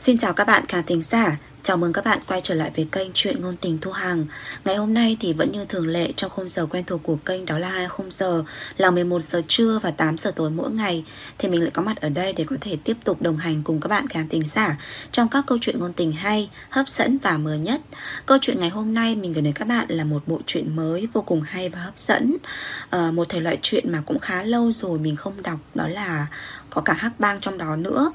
Xin chào các bạn khán thính giả. Chào mừng các bạn quay trở lại với kênh Chuyện Ngôn Tình Thu Hằng. Ngày hôm nay thì vẫn như thường lệ trong khung giờ quen thuộc của kênh đó là hai khung giờ là 11 giờ trưa và 8 giờ tối mỗi ngày. Thì mình lại có mặt ở đây để có thể tiếp tục đồng hành cùng các bạn khán thính giả Trong các câu chuyện ngôn tình hay, hấp dẫn và mới nhất. Câu chuyện ngày hôm nay mình gửi đến các bạn là một bộ truyện mới vô cùng hay và hấp dẫn. À, Một thể loại chuyện mà cũng khá lâu rồi mình không đọc đó là có cả hắc bang trong đó nữa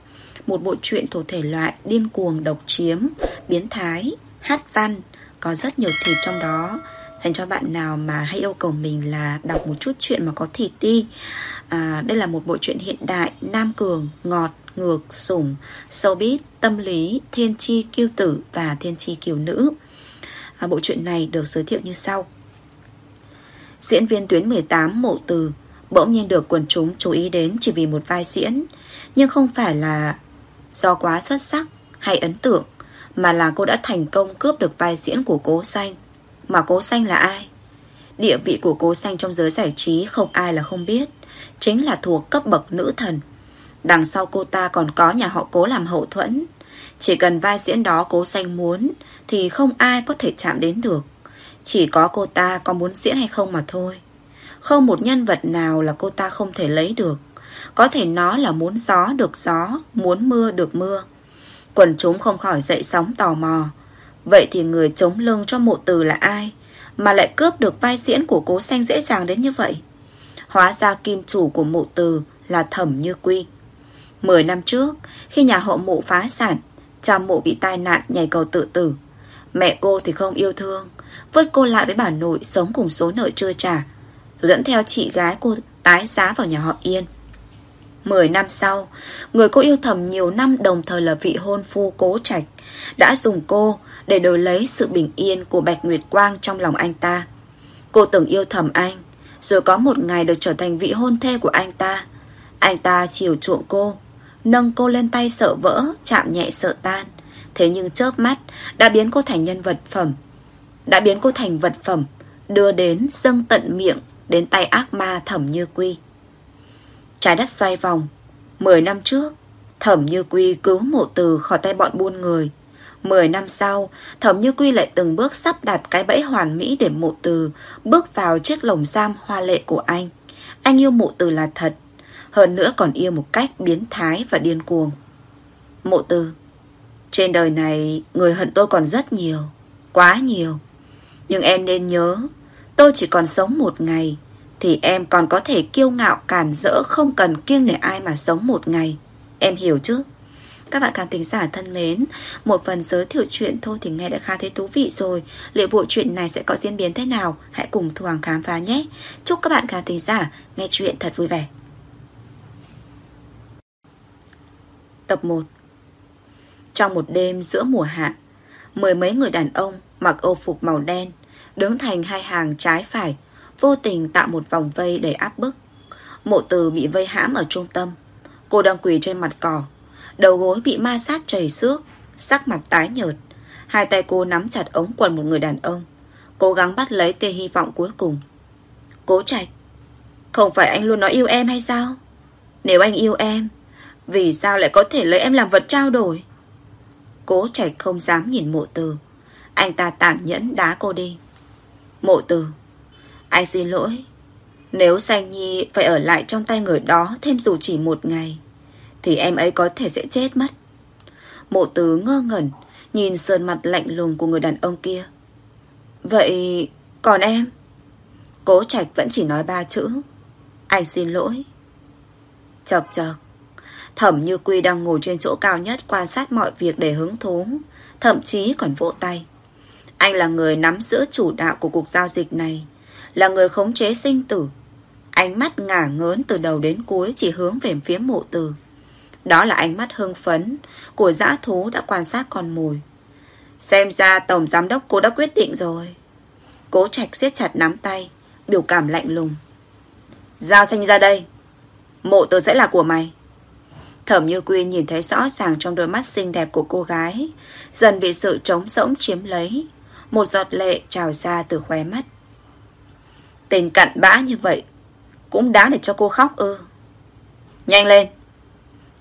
một bộ truyện thuộc thể loại điên cuồng độc chiếm, biến thái, hát văn, có rất nhiều thịt trong đó. Dành cho bạn nào mà hay yêu cầu mình là đọc một chút chuyện mà có thịt đi. À, đây là một bộ truyện hiện đại, nam cường, ngọt, ngược, sủng, showbiz, tâm lý, thiên chi kiêu tử và thiên chi kiều nữ. À, bộ truyện này được giới thiệu như sau. Diễn viên tuyến 18 Mộ Từ bỗng nhiên được quần chúng chú ý đến chỉ vì một vai diễn, nhưng không phải là do quá xuất sắc hay ấn tượng, Mà là cô đã thành công cướp được vai diễn của cố xanh. Mà cố xanh là ai? Địa vị của cố xanh trong giới giải trí không ai là không biết, Chính là thuộc cấp bậc nữ thần. Đằng sau cô ta còn có nhà họ cố làm hậu thuẫn. Chỉ cần vai diễn đó cố xanh muốn, Thì không ai có thể chạm đến được. Chỉ có cô ta có muốn diễn hay không mà thôi. Không một nhân vật nào là cô ta không thể lấy được có thể nó là muốn gió được gió, Muốn mưa được mưa. Quần chúng không khỏi dậy sóng tò mò. Vậy thì người chống lưng cho mộ từ là ai Mà lại cướp được vai diễn của cố xanh dễ dàng đến như vậy? Hóa ra kim chủ của mộ từ Là thẩm như quy. Mười năm trước, Khi nhà họ mộ phá sản, Cha mộ bị tai nạn nhảy cầu tự tử. Mẹ cô thì không yêu thương, Vứt cô lại với bà nội sống cùng số nợ chưa trả, Rồi dẫn theo chị gái cô tái giá vào nhà họ Yên. 10 năm sau, người cô yêu thầm nhiều năm đồng thời là vị hôn phu cố trạch, đã dùng cô để đổi lấy sự bình yên của Bạch Nguyệt Quang trong lòng anh ta. Cô từng yêu thầm anh, rồi có một ngày được trở thành vị hôn thê của anh ta. Anh ta chiều chuộng cô, nâng cô lên tay sợ vỡ, chạm nhẹ sợ tan. Thế nhưng chớp mắt đã biến cô thành nhân vật phẩm. Đã biến cô thành vật phẩm, đưa đến dâng tận miệng đến tay ác ma thẩm như quy. Trái đất xoay vòng. Mười năm trước, Thẩm Như Quy cứu mộ từ khỏi tay bọn buôn người. Mười năm sau, Thẩm Như Quy lại từng bước sắp đặt cái bẫy hoàn mỹ để mộ từ Bước vào chiếc lồng giam hoa lệ của anh. Anh yêu mộ từ là thật, Hơn nữa còn yêu một cách biến thái và điên cuồng. Mộ từ, Trên đời này, Người hận tôi còn rất nhiều, Quá nhiều. Nhưng em nên nhớ, Tôi chỉ còn sống một ngày thì em còn có thể kiêu ngạo cản rỡ Không cần kiêng nể ai mà sống một ngày. Em hiểu chứ? Các bạn khán thính giả thân mến, Một phần giới thiệu chuyện thôi thì nghe đã khá thấy thú vị rồi. Liệu bộ chuyện này sẽ có diễn biến thế nào? Hãy cùng Thu Hoàng khám phá nhé. Chúc các bạn khán thính giả nghe chuyện thật vui vẻ. Tập 1 Trong một đêm giữa mùa hạ, Mười mấy người đàn ông mặc âu phục màu đen, Đứng thành hai hàng trái phải Vô tình tạo một vòng vây để áp bức. Mộ từ bị vây hãm ở trung tâm. Cô đang quỳ trên mặt cỏ. Đầu gối bị ma sát chảy xước, Sắc mặt tái nhợt. Hai tay cô nắm chặt ống quần một người đàn ông, Cố gắng bắt lấy tia hy vọng cuối cùng. Cố trạch Không phải anh luôn nói yêu em hay sao? Nếu anh yêu em, Vì sao lại có thể lấy em làm vật trao đổi? Cố trạch không dám nhìn mộ từ. Anh ta tàn nhẫn đá cô đi. Mộ từ anh xin lỗi. Nếu Xanh Nhi phải ở lại trong tay người đó Thêm dù chỉ một ngày, Thì em ấy có thể sẽ chết mất. Mộ tứ ngơ ngẩn, Nhìn sơn mặt lạnh lùng của người đàn ông kia. Vậy còn em? Cố Trạch vẫn chỉ nói ba chữ. Anh xin lỗi. Chật chật Thẩm Như Quy đang ngồi trên chỗ cao nhất Quan sát mọi việc để hứng thú, Thậm chí còn vỗ tay. Anh là người nắm giữ chủ đạo của cuộc giao dịch này là người khống chế sinh tử. Ánh mắt ngả ngớn từ đầu đến cuối chỉ hướng về phía mộ từ. Đó là ánh mắt hưng phấn của dã thú đã quan sát con mồi. Xem ra tổng giám đốc cô đã quyết định rồi. Cố trạch siết chặt nắm tay, biểu cảm lạnh lùng. Giao xanh ra đây. Mộ từ sẽ là của mày. Thẩm Như Quy nhìn thấy rõ ràng trong đôi mắt xinh đẹp của cô gái, dần bị sự trống rỗng chiếm lấy. Một giọt lệ trào ra từ khóe mắt. Tên cặn bã như vậy Cũng đáng để cho cô khóc ư. Nhanh lên.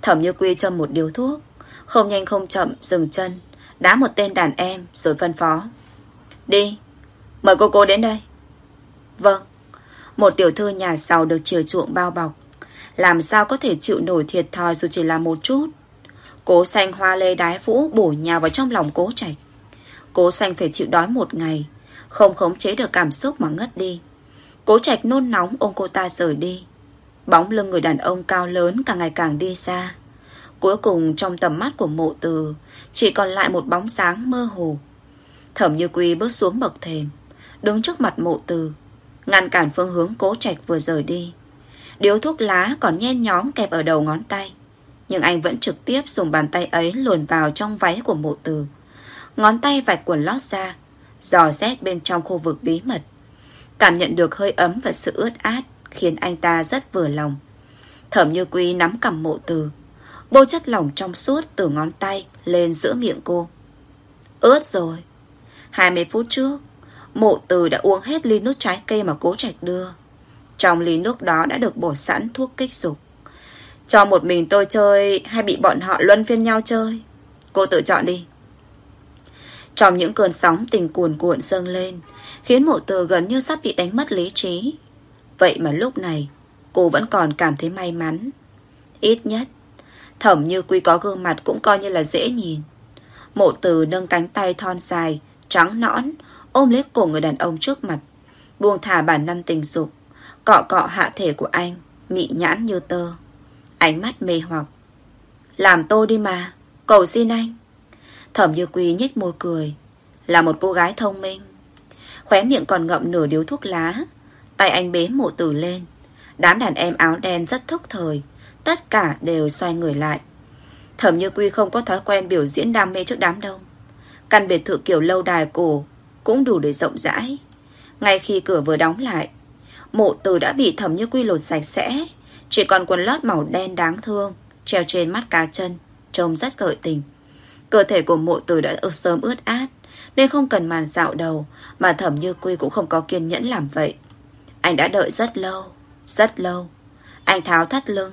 Thẩm như quy châm một điều thuốc, Không nhanh không chậm dừng chân, Đá một tên đàn em rồi phân phó. Đi, Mời cô cô đến đây. Vâng. Một tiểu thư nhà giàu được chiều chuộng bao bọc. Làm sao có thể chịu nổi thiệt thòi dù chỉ là một chút? Cố xanh hoa lê đái vũ bổ nhào vào trong lòng cố trạch. Cố xanh phải chịu đói một ngày, Không khống chế được cảm xúc mà ngất đi. Cố trạch nôn nóng ôm cô ta rời đi. Bóng lưng người đàn ông cao lớn càng ngày càng đi xa. Cuối cùng trong tầm mắt của mộ từ, Chỉ còn lại một bóng sáng mơ hồ. Thẩm như quy bước xuống bậc thềm, Đứng trước mặt mộ từ, Ngăn cản phương hướng cố trạch vừa rời đi. Điếu thuốc lá còn nhen nhóm kẹp ở đầu ngón tay, Nhưng anh vẫn trực tiếp dùng bàn tay ấy luồn vào trong váy của mộ từ. Ngón tay vạch quần lót ra, Dò xét bên trong khu vực bí mật. Cảm nhận được hơi ấm và sự ướt át Khiến anh ta rất vừa lòng. Thẩm như quý nắm cầm mộ từ. Bôi chất lỏng trong suốt từ ngón tay Lên giữa miệng cô. Ướt rồi. 20 phút trước, Mộ từ đã uống hết ly nước trái cây mà cố trạch đưa. Trong ly nước đó đã được bổ sẵn thuốc kích dục. Cho một mình tôi chơi Hay bị bọn họ luân phiên nhau chơi? Cô tự chọn đi. Trong những cơn sóng tình cuồn cuộn dâng lên Khiến mộ từ gần như sắp bị đánh mất lý trí. Vậy mà lúc này, Cô vẫn còn cảm thấy may mắn. Ít nhất, Thẩm như quy có gương mặt cũng coi như là dễ nhìn. Mộ từ nâng cánh tay thon dài, Trắng nõn, Ôm lấy cổ người đàn ông trước mặt, Buông thả bản năng tình dục, Cọ cọ hạ thể của anh, Mị nhãn như tơ. Ánh mắt mê hoặc. Làm tôi đi mà, Cầu xin anh. Thẩm như quy nhếch môi cười. Là một cô gái thông minh Khóe miệng còn ngậm nửa điếu thuốc lá. Tay anh bế mộ tử lên. Đám đàn em áo đen rất thức thời. Tất cả đều xoay người lại. Thẩm Như Quy không có thói quen biểu diễn đam mê trước đám đông. Căn biệt thự kiểu lâu đài cổ Cũng đủ để rộng rãi. Ngay khi cửa vừa đóng lại, Mộ tử đã bị Thẩm Như Quy lột sạch sẽ. Chỉ còn quần lót màu đen đáng thương Treo trên mắt cá chân, Trông rất gợi tình. Cơ thể của mộ tử đã sớm ướt át. Nên không cần màn dạo đầu, Mà Thẩm Như Quy cũng không có kiên nhẫn làm vậy. Anh đã đợi rất lâu Rất lâu. Anh tháo thắt lưng,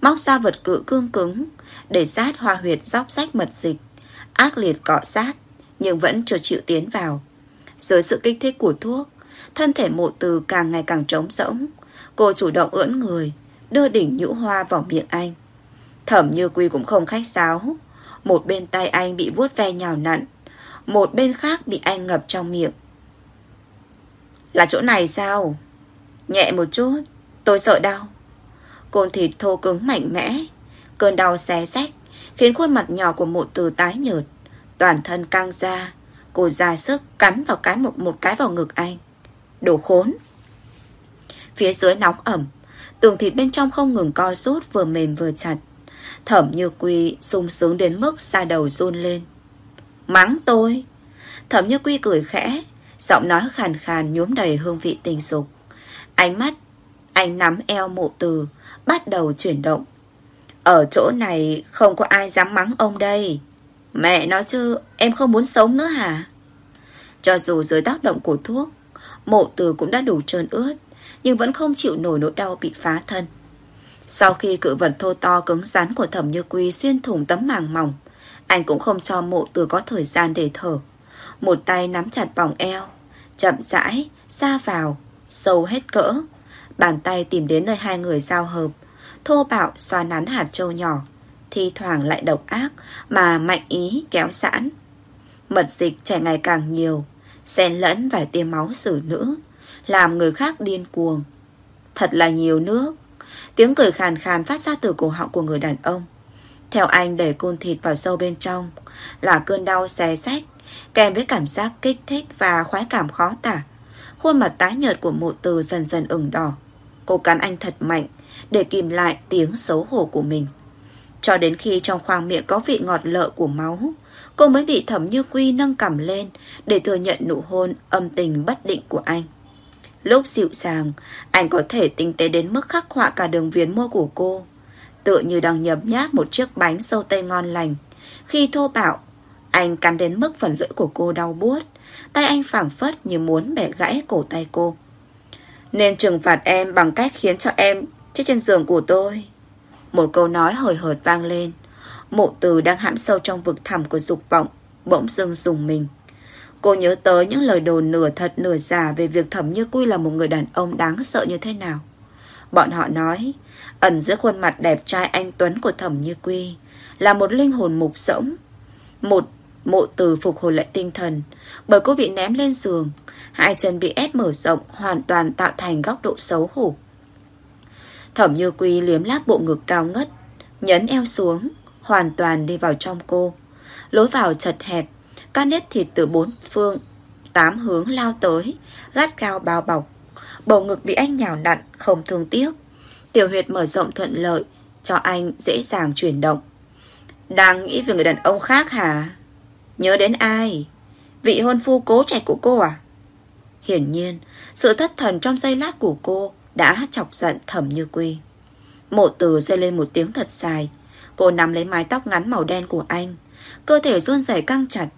Móc ra vật cự cương cứng, Để sát hoa huyệt dốc sách mật dịch. Ác liệt cọ sát, Nhưng vẫn chưa chịu tiến vào. Dưới sự kích thích của thuốc, Thân thể mộ từ càng ngày càng trống rỗng. Cô chủ động ưỡn người, Đưa đỉnh nhũ hoa vào miệng anh. Thẩm như quy cũng không khách sáo. Một bên tay anh bị vuốt ve nhào nặn một bên khác bị anh ngập trong miệng. Là chỗ này sao? Nhẹ một chút, Tôi sợ đau. Côn thịt thô cứng mạnh mẽ, Cơn đau xé rách, Khiến khuôn mặt nhỏ của mộ từ tái nhợt. Toàn thân căng ra, Cô ra sức cắn vào cái một một cái vào ngực anh. Đồ khốn! Phía dưới nóng ẩm, Tường thịt bên trong không ngừng co rút Vừa mềm vừa chặt. Thẩm như quy sung sướng đến mức xa đầu run lên. Mắng tôi. Thẩm như quy cười khẽ, Giọng nói khàn khàn nhuốm đầy hương vị tình dục. Ánh mắt Anh nắm eo mộ từ Bắt đầu chuyển động. Ở chỗ này không có ai dám mắng ông đây. Mẹ nói chứ, Em không muốn sống nữa hả? Cho dù dưới tác động của thuốc Mộ từ cũng đã đủ trơn ướt, Nhưng vẫn không chịu nổi nỗi đau bị phá thân. Sau khi cự vật thô to cứng rắn của thẩm như quy xuyên thủng tấm màng mỏng anh cũng không cho mộ từ có thời gian để thở. Một tay nắm chặt vòng eo Chậm rãi, xa vào, sâu hết cỡ. Bàn tay tìm đến nơi hai người giao hợp. Thô bạo xoa nắn hạt trâu nhỏ Thi thoảng lại độc ác Mà mạnh ý kéo sẵn Mật dịch chảy ngày càng nhiều Xen lẫn vài tia máu xử nữ Làm người khác điên cuồng. Thật là nhiều nước. Tiếng cười khàn khàn phát ra từ cổ họng của người đàn ông. Theo anh đẩy côn thịt vào sâu bên trong, Là cơn đau xé sách Kèm với cảm giác kích thích và khoái cảm khó tả. Khuôn mặt tái nhợt của mụ từ dần dần ửng đỏ. Cô cắn anh thật mạnh, Để kìm lại tiếng xấu hổ của mình. Cho đến khi trong khoang miệng có vị ngọt lợ của máu, Cô mới bị thẩm như quy nâng cầm lên, Để thừa nhận nụ hôn âm tình bất định của anh. Lúc dịu dàng, Anh có thể tinh tế đến mức khắc họa cả đường viền môi của cô. Tựa như đang nhấm nháp một chiếc bánh sâu tây ngon lành Khi thô bạo Anh cắn đến mức phần lưỡi của cô đau buốt Tay anh phảng phất như muốn bẻ gãy cổ tay cô nên trừng phạt em bằng cách khiến cho em chết trên giường của tôi. Một câu nói hời hợt vang lên. Mộ từ đang hãm sâu trong vực thẳm của dục vọng, bỗng dưng dùng mình. Cô nhớ tới những lời đồn nửa thật nửa giả về việc Thẩm Như Quy là một người đàn ông đáng sợ như thế nào. Bọn họ nói, ẩn giữa khuôn mặt đẹp trai anh Tuấn của Thẩm Như Quy là một linh hồn mục rỗng. Một mộ từ phục hồi lại tinh thần, bởi cô bị ném lên giường, hai chân bị ép mở rộng, hoàn toàn tạo thành góc độ xấu hổ. Thẩm Như Quy liếm láp bộ ngực cao ngất, nhấn eo xuống, hoàn toàn đi vào trong cô. Lối vào chật hẹp, các nếp thịt từ bốn phương, tám hướng lao tới, gắt cao bao bọc. Bầu ngực bị anh nhào nặn, không thương tiếc. Tiểu huyệt mở rộng thuận lợi, cho anh dễ dàng chuyển động. Đang nghĩ về người đàn ông khác hả? Nhớ đến ai? Vị hôn phu cố trạch của cô à? Hiển nhiên, sự thất thần trong giây lát của cô đã chọc giận thẩm như quy. Mộ từ rơi lên một tiếng thật dài. Cô nắm lấy mái tóc ngắn màu đen của anh. Cơ thể run rẩy căng chặt.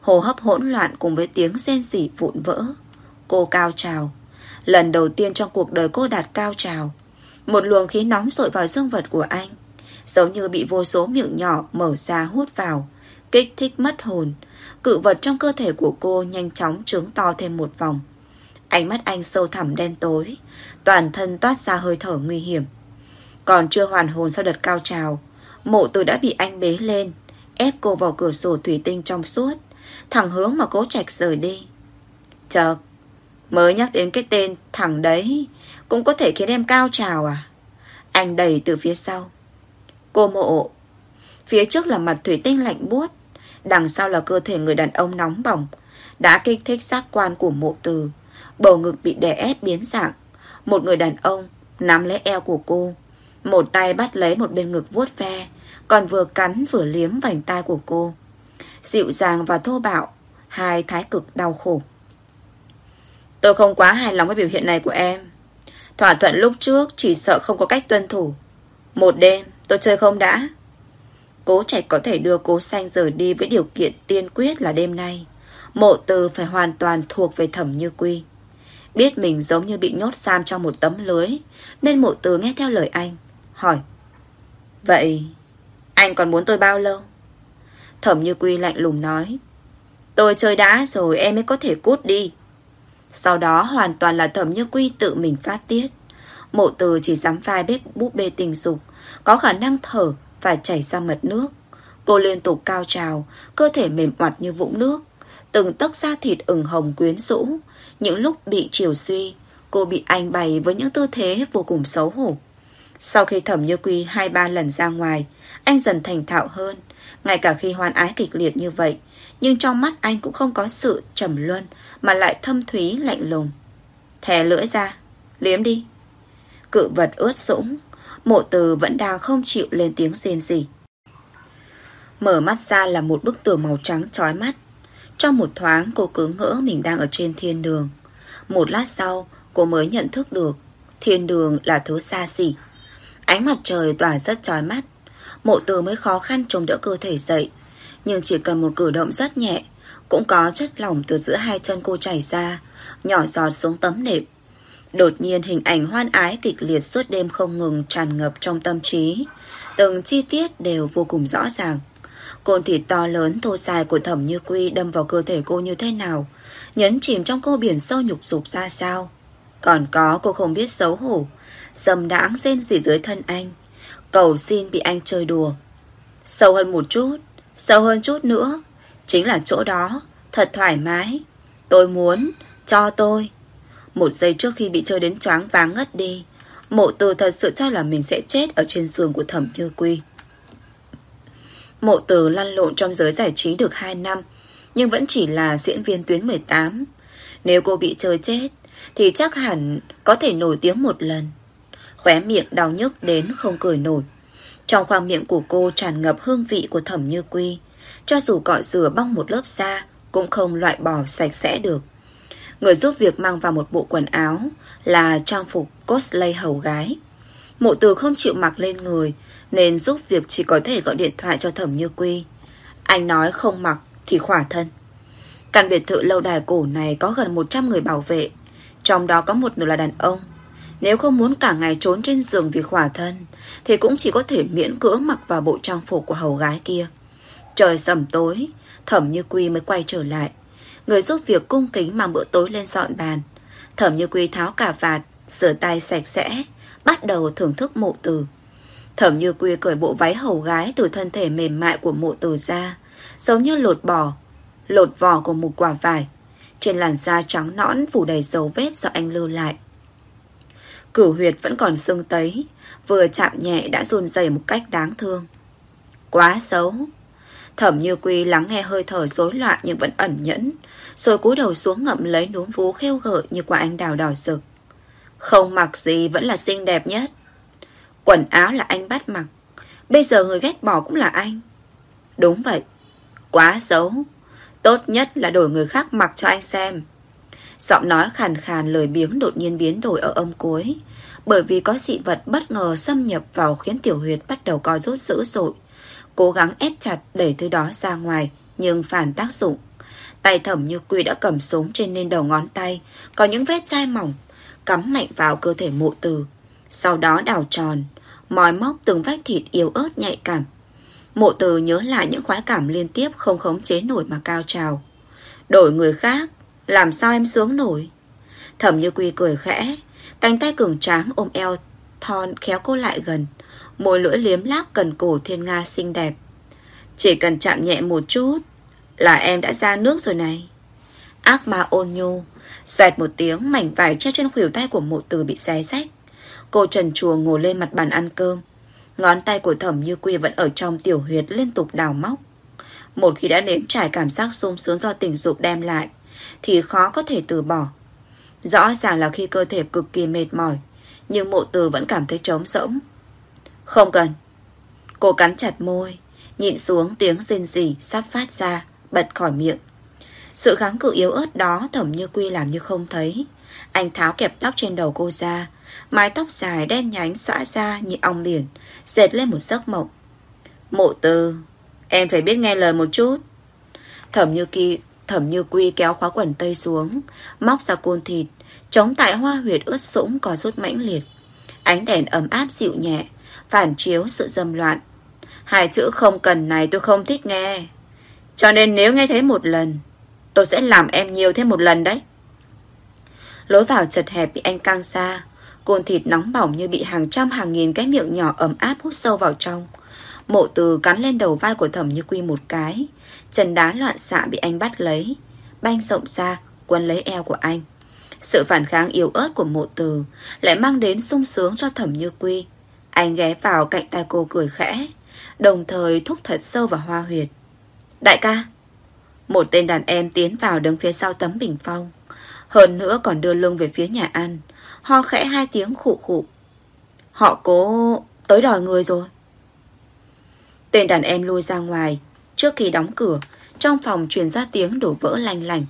Hồ hấp hỗn loạn cùng với tiếng rên rỉ vụn vỡ. Cô cao trào. Lần đầu tiên trong cuộc đời cô đạt cao trào. Một luồng khí nóng rội vào dương vật của anh. Giống như bị vô số miệng nhỏ mở ra hút vào. Kích thích mất hồn. Cự vật trong cơ thể của cô nhanh chóng trướng to thêm một vòng. Ánh mắt anh sâu thẳm đen tối. Toàn thân toát ra hơi thở nguy hiểm. Còn chưa hoàn hồn sau đợt cao trào. Mộ từ đã bị anh bế lên. Ép cô vào cửa sổ thủy tinh trong suốt. Thẳng hướng mà cố trạch rời đi. Chợt, Mới nhắc đến cái tên thẳng đấy cũng có thể khiến em cao trào à? Anh đẩy từ phía sau. Cô mộ, Phía trước là mặt thủy tinh lạnh buốt, Đằng sau là cơ thể người đàn ông nóng bỏng, Đã kích thích giác quan của mộ từ. Bầu ngực bị đè ép biến dạng. Một người đàn ông Nắm lấy eo của cô, Một tay bắt lấy một bên ngực vuốt ve, Còn vừa cắn vừa liếm vành tai của cô. Dịu dàng và thô bạo, Hai thái cực đau khổ. Tôi không quá hài lòng với biểu hiện này của em. Thỏa thuận lúc trước Chỉ sợ không có cách tuân thủ. Một đêm, tôi chơi không đã. Cố trạch có thể đưa cố xanh rời đi Với điều kiện tiên quyết là đêm nay. Mộ từ phải hoàn toàn thuộc về thẩm như quy. Biết mình giống như bị nhốt giam trong một tấm lưới, Nên mộ từ nghe theo lời anh, Hỏi, Vậy anh còn muốn tôi bao lâu? Thẩm như quy lạnh lùng nói, Tôi chơi đã rồi, em mới có thể cút đi sau đó hoàn toàn là thẩm như quy tự mình phát tiết. Mộ từ chỉ dám vai bếp búp bê tình dục, có khả năng thở và chảy ra mật nước. Cô liên tục cao trào, cơ thể mềm oặt như vũng nước. Từng tấc da thịt ửng hồng quyến rũ. Những lúc bị chiều suy, cô bị anh bày với những tư thế vô cùng xấu hổ. Sau khi thẩm như quy hai ba lần ra ngoài, anh dần thành thạo hơn. Ngay cả khi hoan ái kịch liệt như vậy, nhưng trong mắt anh cũng không có sự trầm luân mà lại thâm thúy lạnh lùng. Thè lưỡi ra, liếm đi. Cự vật ướt sũng, mộ từ vẫn đang không chịu lên tiếng rên gì. Mở mắt ra là một bức tường màu trắng chói mắt. Trong một thoáng cô cứ ngỡ mình đang ở trên thiên đường. Một lát sau cô mới nhận thức được thiên đường là thứ xa xỉ. Ánh mặt trời tỏa rất chói mắt. Mộ từ mới khó khăn chống đỡ cơ thể dậy. Nhưng chỉ cần một cử động rất nhẹ cũng có chất lỏng từ giữa hai chân cô chảy ra, Nhỏ giọt xuống tấm nệm. Đột nhiên hình ảnh hoan ái kịch liệt suốt đêm không ngừng tràn ngập trong tâm trí. Từng chi tiết đều vô cùng rõ ràng. Côn thịt to lớn thô dài của thẩm như quy đâm vào cơ thể cô như thế nào? Nhấn chìm trong cô biển sâu nhục dục ra sao? Còn có, cô không biết xấu hổ. Dầm đãng rên gì dưới thân anh. Cầu xin bị anh chơi đùa. Sâu hơn một chút, Sâu hơn chút nữa. Chính là chỗ đó. Thật thoải mái. Tôi muốn, Cho tôi. Một giây trước khi bị chơi đến choáng váng ngất đi, Mộ từ thật sự cho là mình sẽ chết Ở trên giường của thẩm như quy. Mộ từ lăn lộn trong giới giải trí được 2 năm, Nhưng vẫn chỉ là diễn viên tuyến 18 Nếu cô bị chơi chết, Thì chắc hẳn có thể nổi tiếng một lần. Khóe miệng đau nhức đến không cười nổi. Trong khoang miệng của cô tràn ngập hương vị của thẩm như quy cho dù cọ rửa bong một lớp da, Cũng không loại bỏ sạch sẽ được. Người giúp việc mang vào một bộ quần áo Là trang phục cosplay hầu gái. Mộ từ không chịu mặc lên người, Nên giúp việc chỉ có thể gọi điện thoại cho thẩm như quy. Anh nói không mặc thì khỏa thân. Căn biệt thự lâu đài cổ này có gần 100 người bảo vệ, Trong đó có một nửa là đàn ông. Nếu không muốn cả ngày trốn trên giường vì khỏa thân, Thì cũng chỉ có thể miễn cưỡng mặc vào bộ trang phục của hầu gái kia. Trời sầm tối, Thẩm Như Quy mới quay trở lại. Người giúp việc cung kính mang bữa tối lên dọn bàn. Thẩm Như Quy tháo cả vạt, rửa tay sạch sẽ, Bắt đầu thưởng thức mộ từ. Thẩm Như Quy cởi bộ váy hầu gái Từ thân thể mềm mại của mộ từ ra, Giống như lột bò, Lột vỏ của một quả vải. Trên làn da trắng nõn phủ đầy dấu vết do anh lưu lại. Cửu huyệt vẫn còn sưng tấy, Vừa chạm nhẹ đã run rẩy một cách đáng thương. Quá xấu. Thẩm như quy lắng nghe hơi thở rối loạn Nhưng vẫn ẩn nhẫn, Rồi cúi đầu xuống ngậm lấy núm vú khêu gợi Như quả anh đào đỏ rực. Không mặc gì vẫn là xinh đẹp nhất. Quần áo là anh bắt mặc, Bây giờ người ghét bỏ cũng là anh. Đúng vậy, Quá xấu. Tốt nhất là đổi người khác mặc cho anh xem. Giọng nói khàn khàn lời biếng đột nhiên biến đổi ở âm cuối, Bởi vì có dị vật bất ngờ xâm nhập vào khiến tiểu huyệt bắt đầu co rút dữ dội. Cố gắng ép chặt đẩy thứ đó ra ngoài, Nhưng phản tác dụng. Tay thẩm như quy đã cầm súng trên nên đầu ngón tay, Có những vết chai mỏng, Cắm mạnh vào cơ thể mụ từ. Sau đó đào tròn, Mòi móc từng vách thịt yếu ớt nhạy cảm. Mộ từ nhớ lại những khoái cảm liên tiếp Không khống chế nổi mà cao trào. Đổi người khác, làm sao em sướng nổi? Thẩm như quy cười khẽ, Cánh tay cường tráng ôm eo Thon khéo cô lại gần. Môi lưỡi liếm láp cần cổ thiên nga xinh đẹp. Chỉ cần chạm nhẹ một chút Là em đã ra nước rồi này. Ác ma ôn nhu Xoẹt một tiếng mảnh vải treo trên khuỷu tay của mộ từ bị xé rách. Cô trần chùa ngồi lên mặt bàn ăn cơm. Ngón tay của thẩm như quy vẫn ở trong tiểu huyệt liên tục đào móc. Một khi đã nếm trải cảm giác sung sướng do tình dục đem lại thì khó có thể từ bỏ. Rõ ràng là khi cơ thể cực kỳ mệt mỏi, nhưng mộ từ vẫn cảm thấy trống rỗng. Không cần. Cô cắn chặt môi, nhịn xuống tiếng rên rỉ sắp phát ra, bật khỏi miệng. Sự kháng cự yếu ớt đó thẩm như quy làm như không thấy. Anh tháo kẹp tóc trên đầu cô ra, mái tóc dài đen nhánh xõa ra như ong biển, dệt lên một giấc mộng. Mộ từ, em phải biết nghe lời một chút. Thẩm như kỳ Thẩm như quy kéo khóa quần tây xuống Móc ra côn thịt Chống tại hoa huyệt ướt sũng có rút mãnh liệt Ánh đèn ấm áp dịu nhẹ Phản chiếu sự dâm loạn. Hai chữ không cần này tôi không thích nghe. Cho nên nếu nghe thấy một lần, Tôi sẽ làm em nhiều thêm một lần đấy. Lối vào chật hẹp bị anh căng xa Côn thịt nóng bỏng như bị hàng trăm, hàng nghìn cái miệng nhỏ ấm áp hút sâu vào trong. Mộ từ cắn lên đầu vai của thẩm như quy một cái, Chân đá loạn xạ bị anh bắt lấy, Banh rộng ra Quân lấy eo của anh. Sự phản kháng yếu ớt của mộ từ Lại mang đến sung sướng cho thẩm như quy. Anh ghé vào cạnh tay cô cười khẽ, Đồng thời thúc thật sâu vào hoa huyệt. Đại ca. Một tên đàn em tiến vào đứng phía sau tấm bình phong. Hơn nữa còn đưa lưng về phía nhà ăn, Ho khẽ hai tiếng khụ khụ. Họ cố tới đòi người rồi. Tên đàn em lui ra ngoài, Trước khi đóng cửa, Trong phòng truyền ra tiếng đổ vỡ lanh lành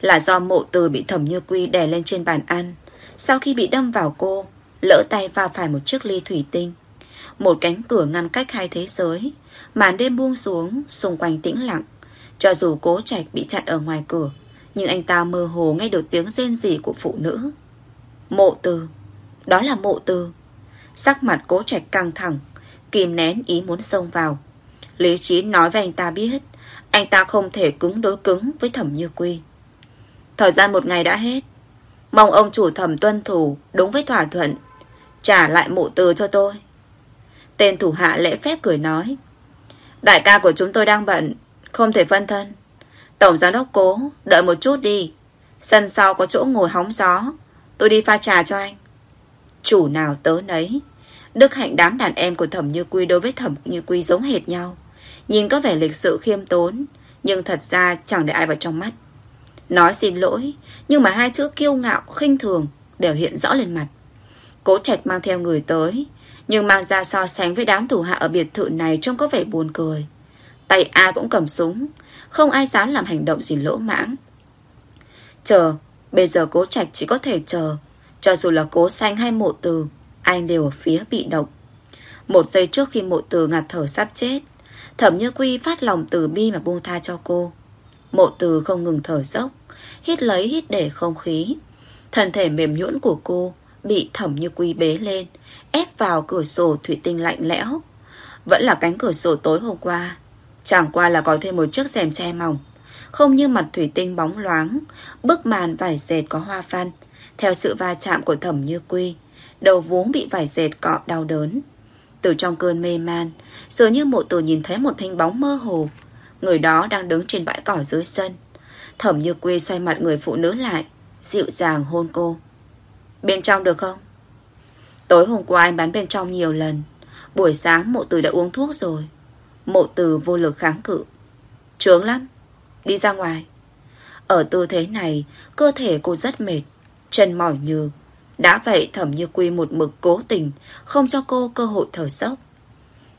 Là do mộ từ bị thẩm như quy đè lên trên bàn ăn, Sau khi bị đâm vào cô Lỡ tay va phải một chiếc ly thủy tinh. Một cánh cửa ngăn cách hai thế giới. Màn đêm buông xuống, Xung quanh tĩnh lặng. Cho dù cố trạch bị chặn ở ngoài cửa, Nhưng anh ta mơ hồ nghe được tiếng rên rỉ của phụ nữ. Mộ từ. Đó là mộ từ. Sắc mặt cố trạch căng thẳng, Kìm nén ý muốn xông vào. Lý trí nói với anh ta biết, Anh ta không thể cứng đối cứng với thẩm như quy. Thời gian một ngày đã hết. Mong ông chủ thẩm tuân thủ Đúng với thỏa thuận Trả lại mộ từ cho tôi. Tên thủ hạ lễ phép cười nói Đại ca của chúng tôi đang bận Không thể phân thân. Tổng giám đốc cố Đợi một chút đi. Sân sau có chỗ ngồi hóng gió Tôi đi pha trà cho anh. Chủ nào tớ nấy Đức hạnh đám đàn em của thẩm như quy đối với thẩm như quy giống hệt nhau. Nhìn có vẻ lịch sự khiêm tốn Nhưng thật ra chẳng để ai vào trong mắt. Nói xin lỗi Nhưng mà hai chữ kiêu ngạo, khinh thường Đều hiện rõ lên mặt. Cố trạch mang theo người tới Nhưng mang ra so sánh với đám thủ hạ ở biệt thự này Trông có vẻ buồn cười Tay ai cũng cầm súng Không ai dám làm hành động gì lỗ mãng Chờ Bây giờ cố trạch chỉ có thể chờ Cho dù là cố xanh hay mộ từ Anh đều ở phía bị động Một giây trước khi mộ từ ngạt thở sắp chết Thẩm Như Quy phát lòng từ bi mà buông tha cho cô. Mộ từ không ngừng thở dốc, hít lấy hít để không khí. Thân thể mềm nhũn của cô bị thẩm như quy bế lên, ép vào cửa sổ thủy tinh lạnh lẽo. Vẫn là cánh cửa sổ tối hôm qua. Chẳng qua là có thêm một chiếc rèm che mỏng. Không như mặt thủy tinh bóng loáng, bức màn vải dệt có hoa văn. Theo sự va chạm của thẩm như quy, đầu vốn bị vải dệt cọ đau đớn. Từ trong cơn mê man, dường như mộ tử nhìn thấy một hình bóng mơ hồ. Người đó đang đứng trên bãi cỏ dưới sân. Thẩm như quy xoay mặt người phụ nữ lại, dịu dàng hôn cô. Bên trong được không? Tối hôm qua anh bán bên trong nhiều lần. Buổi sáng mộ tử đã uống thuốc rồi. Mộ tử vô lực kháng cự. Trướng lắm. Đi ra ngoài. Ở tư thế này, cơ thể cô rất mệt, chân mỏi như. Đã vậy thẩm như quy một mực cố tình, không cho cô cơ hội thở sốc.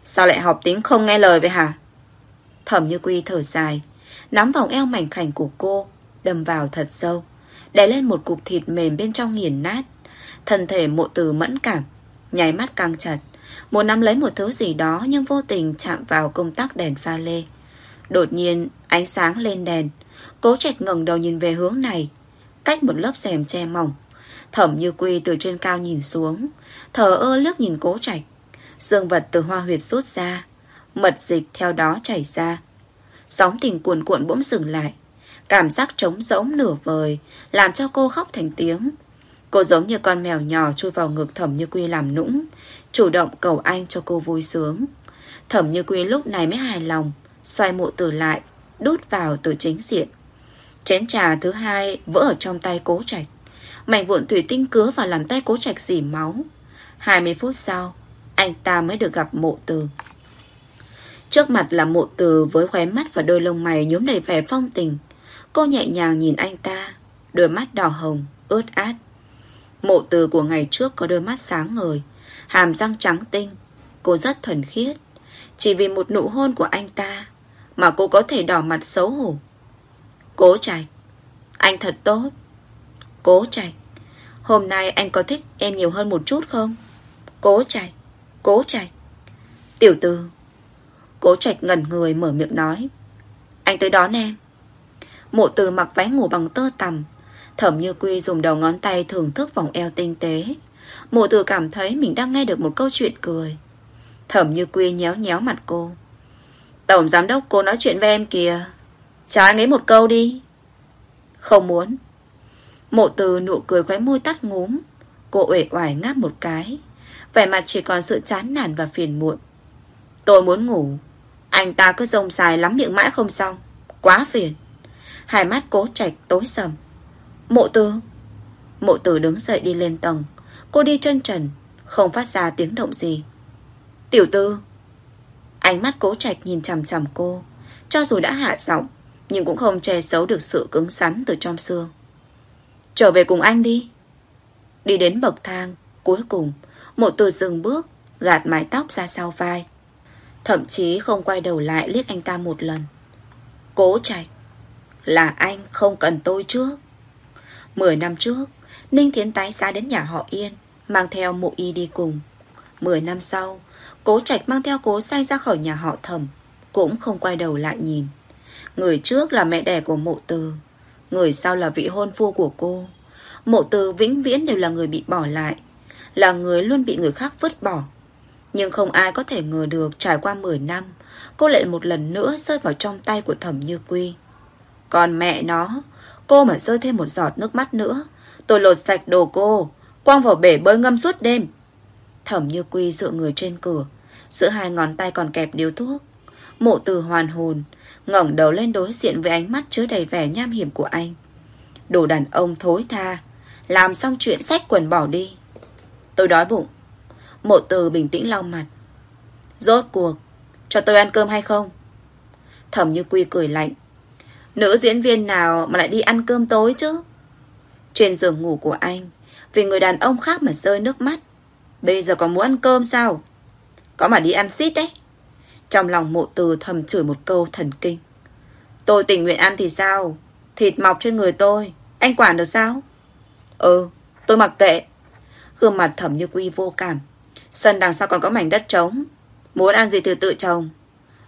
Sao lại học tính không nghe lời vậy hả? Thẩm như quy thở dài, nắm vòng eo mảnh khảnh của cô, đâm vào thật sâu, đè lên một cục thịt mềm bên trong nghiền nát. Thân thể mộ từ mẫn cảm, nháy mắt căng chặt, muốn nắm lấy một thứ gì đó nhưng vô tình chạm vào công tắc đèn pha lê. Đột nhiên, ánh sáng lên đèn, cố trạch ngẩng đầu nhìn về hướng này, cách một lớp rèm che mỏng. Thẩm như quy từ trên cao nhìn xuống, thở ơ liếc nhìn cố trạch. Dương vật từ hoa huyệt rút ra, mật dịch theo đó chảy ra. Sóng tình cuồn cuộn bỗng dừng lại, cảm giác trống rỗng nửa vời, làm cho cô khóc thành tiếng. Cô giống như con mèo nhỏ chui vào ngực thẩm như quy làm nũng, chủ động cầu anh cho cô vui sướng. Thẩm như quy lúc này mới hài lòng, xoay mụ từ lại, đút vào từ chính diện. Chén trà thứ hai vỡ ở trong tay cố trạch. Mảnh vụn thủy tinh cứa vào làm tay cố trạch dỉ máu. 20 phút sau, anh ta mới được gặp mộ từ. Trước mặt là mộ từ với khóe mắt và đôi lông mày nhúm đầy vẻ phong tình. Cô nhẹ nhàng nhìn anh ta, đôi mắt đỏ hồng, ướt át. Mộ từ của ngày trước có đôi mắt sáng ngời, hàm răng trắng tinh. Cô rất thuần khiết. Chỉ vì một nụ hôn của anh ta mà cô có thể đỏ mặt xấu hổ. Cố Trạch, anh thật tốt. Cố Trạch, hôm nay anh có thích em nhiều hơn một chút không? Cố Trạch, Cố Trạch. Tiểu tư. Cố Trạch ngẩn người mở miệng nói. Anh tới đón em. Mộ từ mặc váy ngủ bằng tơ tằm. Thẩm như quy dùng đầu ngón tay thưởng thức vòng eo tinh tế. Mộ từ cảm thấy mình đang nghe được một câu chuyện cười. Thẩm như quy nhéo nhéo mặt cô. Tổng giám đốc, cô nói chuyện với em kìa. Chào anh ấy một câu đi. Không muốn. Mộ từ nụ cười khóe môi tắt ngúm. Cô uể oải ngáp một cái. Vẻ mặt chỉ còn sự chán nản và phiền muộn. Tôi muốn ngủ. Anh ta cứ rông dài lắm miệng mãi không xong. Quá phiền. Hai mắt cố trạch tối sầm. Mộ tử Mộ tử đứng dậy đi lên tầng. Cô đi chân trần. Không phát ra tiếng động gì. Tiểu tư. Ánh mắt cố trạch nhìn chằm chằm cô. Cho dù đã hạ giọng nhưng cũng không che giấu được sự cứng rắn từ trong xương. Trở về cùng anh đi. Đi đến bậc thang, cuối cùng, Mộ tử dừng bước, gạt mái tóc ra sau vai. Thậm chí không quay đầu lại liếc anh ta một lần. Cố trạch. Là anh không cần tôi trước. Mười năm trước, Ninh Thiến tái xa đến nhà họ Yên, mang theo mụ y đi cùng. Mười năm sau, cố trạch mang theo cố say ra khỏi nhà họ thẩm, cũng không quay đầu lại nhìn. Người trước là mẹ đẻ của mộ từ Người sau là vị hôn phu của cô Mộ từ vĩnh viễn đều là người bị bỏ lại Là người luôn bị người khác vứt bỏ Nhưng không ai có thể ngờ được Trải qua 10 năm Cô lại một lần nữa rơi vào trong tay của thẩm như quy Còn mẹ nó Cô mà rơi thêm một giọt nước mắt nữa Tôi lột sạch đồ cô quăng vào bể bơi ngâm suốt đêm Thẩm như quy dựa người trên cửa Giữa hai ngón tay còn kẹp điếu thuốc Mộ từ hoàn hồn ngẩng đầu lên đối diện với ánh mắt chứa đầy vẻ nham hiểm của anh. Đồ đàn ông thối tha, làm xong chuyện sách quần bỏ đi. Tôi đói bụng. Mộ từ bình tĩnh lau mặt. Rốt cuộc, cho tôi ăn cơm hay không? Thẩm như quy cười lạnh. Nữ diễn viên nào mà lại đi ăn cơm tối chứ? Trên giường ngủ của anh, vì người đàn ông khác mà rơi nước mắt. Bây giờ còn muốn ăn cơm sao? Có mà đi ăn xít đấy. Trong lòng mộ từ thầm chửi một câu thần kinh. Tôi tình nguyện ăn thì sao? Thịt mọc trên người tôi. Anh quản được sao? Ừ, tôi mặc kệ. Gương mặt thầm như quy vô cảm. Sân đằng sau còn có mảnh đất trống. Muốn ăn gì thì tự trồng.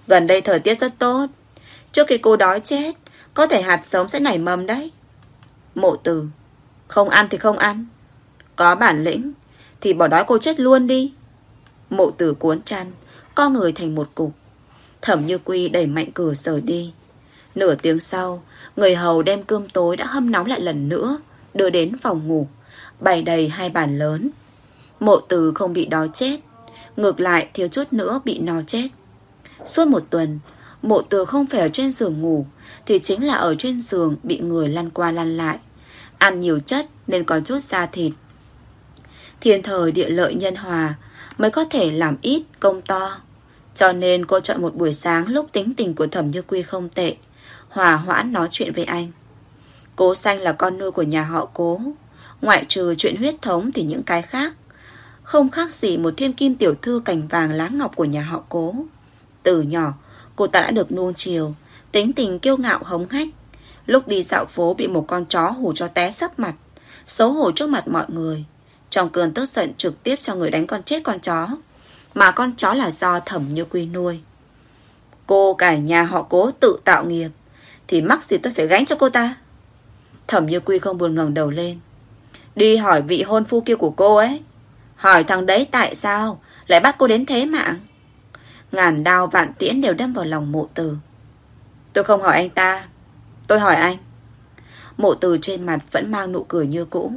Gần đây thời tiết rất tốt. Trước khi cô đói chết, có thể hạt sống sẽ nảy mầm đấy. Mộ từ. Không ăn thì không ăn. Có bản lĩnh Thì bỏ đói cô chết luôn đi Mộ tử cuốn chăn, Co người thành một cục Thẩm như quy đẩy mạnh cửa rời đi Nửa tiếng sau, Người hầu đem cơm tối đã hâm nóng lại lần nữa, Đưa đến phòng ngủ, Bày đầy hai bàn lớn Mộ tử không bị đói chết, Ngược lại thiếu chút nữa bị no chết Suốt một tuần Mộ tử không phải ở trên giường ngủ, Thì chính là ở trên giường Bị người lăn qua lăn lại. Ăn nhiều chất nên có chút da thịt. Thiên thời địa lợi nhân hòa Mới có thể làm ít công to. Cho nên cô chọn một buổi sáng Lúc tính tình của thẩm như quy không tệ, Hòa hoãn nói chuyện với anh. Cố xanh là con nuôi của nhà họ cố. Ngoại trừ chuyện huyết thống Thì những cái khác, Không khác gì một thiên kim tiểu thư cành vàng lá ngọc của nhà họ cố. Từ nhỏ Cô ta đã được nuông chiều. Tính tình kiêu ngạo hống hách. Lúc đi dạo phố bị một con chó hù cho té sấp mặt. Xấu hổ trước mặt mọi người. Trong cơn tức giận trực tiếp cho người đánh con chết con chó. Mà con chó là do thẩm như quy nuôi. Cô, cả nhà họ cố tự tạo nghiệp. Thì mắc gì tôi phải gánh cho cô ta? Thẩm như quy không buồn ngẩng đầu lên. Đi hỏi vị hôn phu kia của cô ấy. Hỏi thằng đấy tại sao Lại bắt cô đến thế mạng? Ngàn đao vạn tiễn đều đâm vào lòng mộ từ. Tôi không hỏi anh ta. Tôi hỏi anh. Mộ từ trên mặt vẫn mang nụ cười như cũ.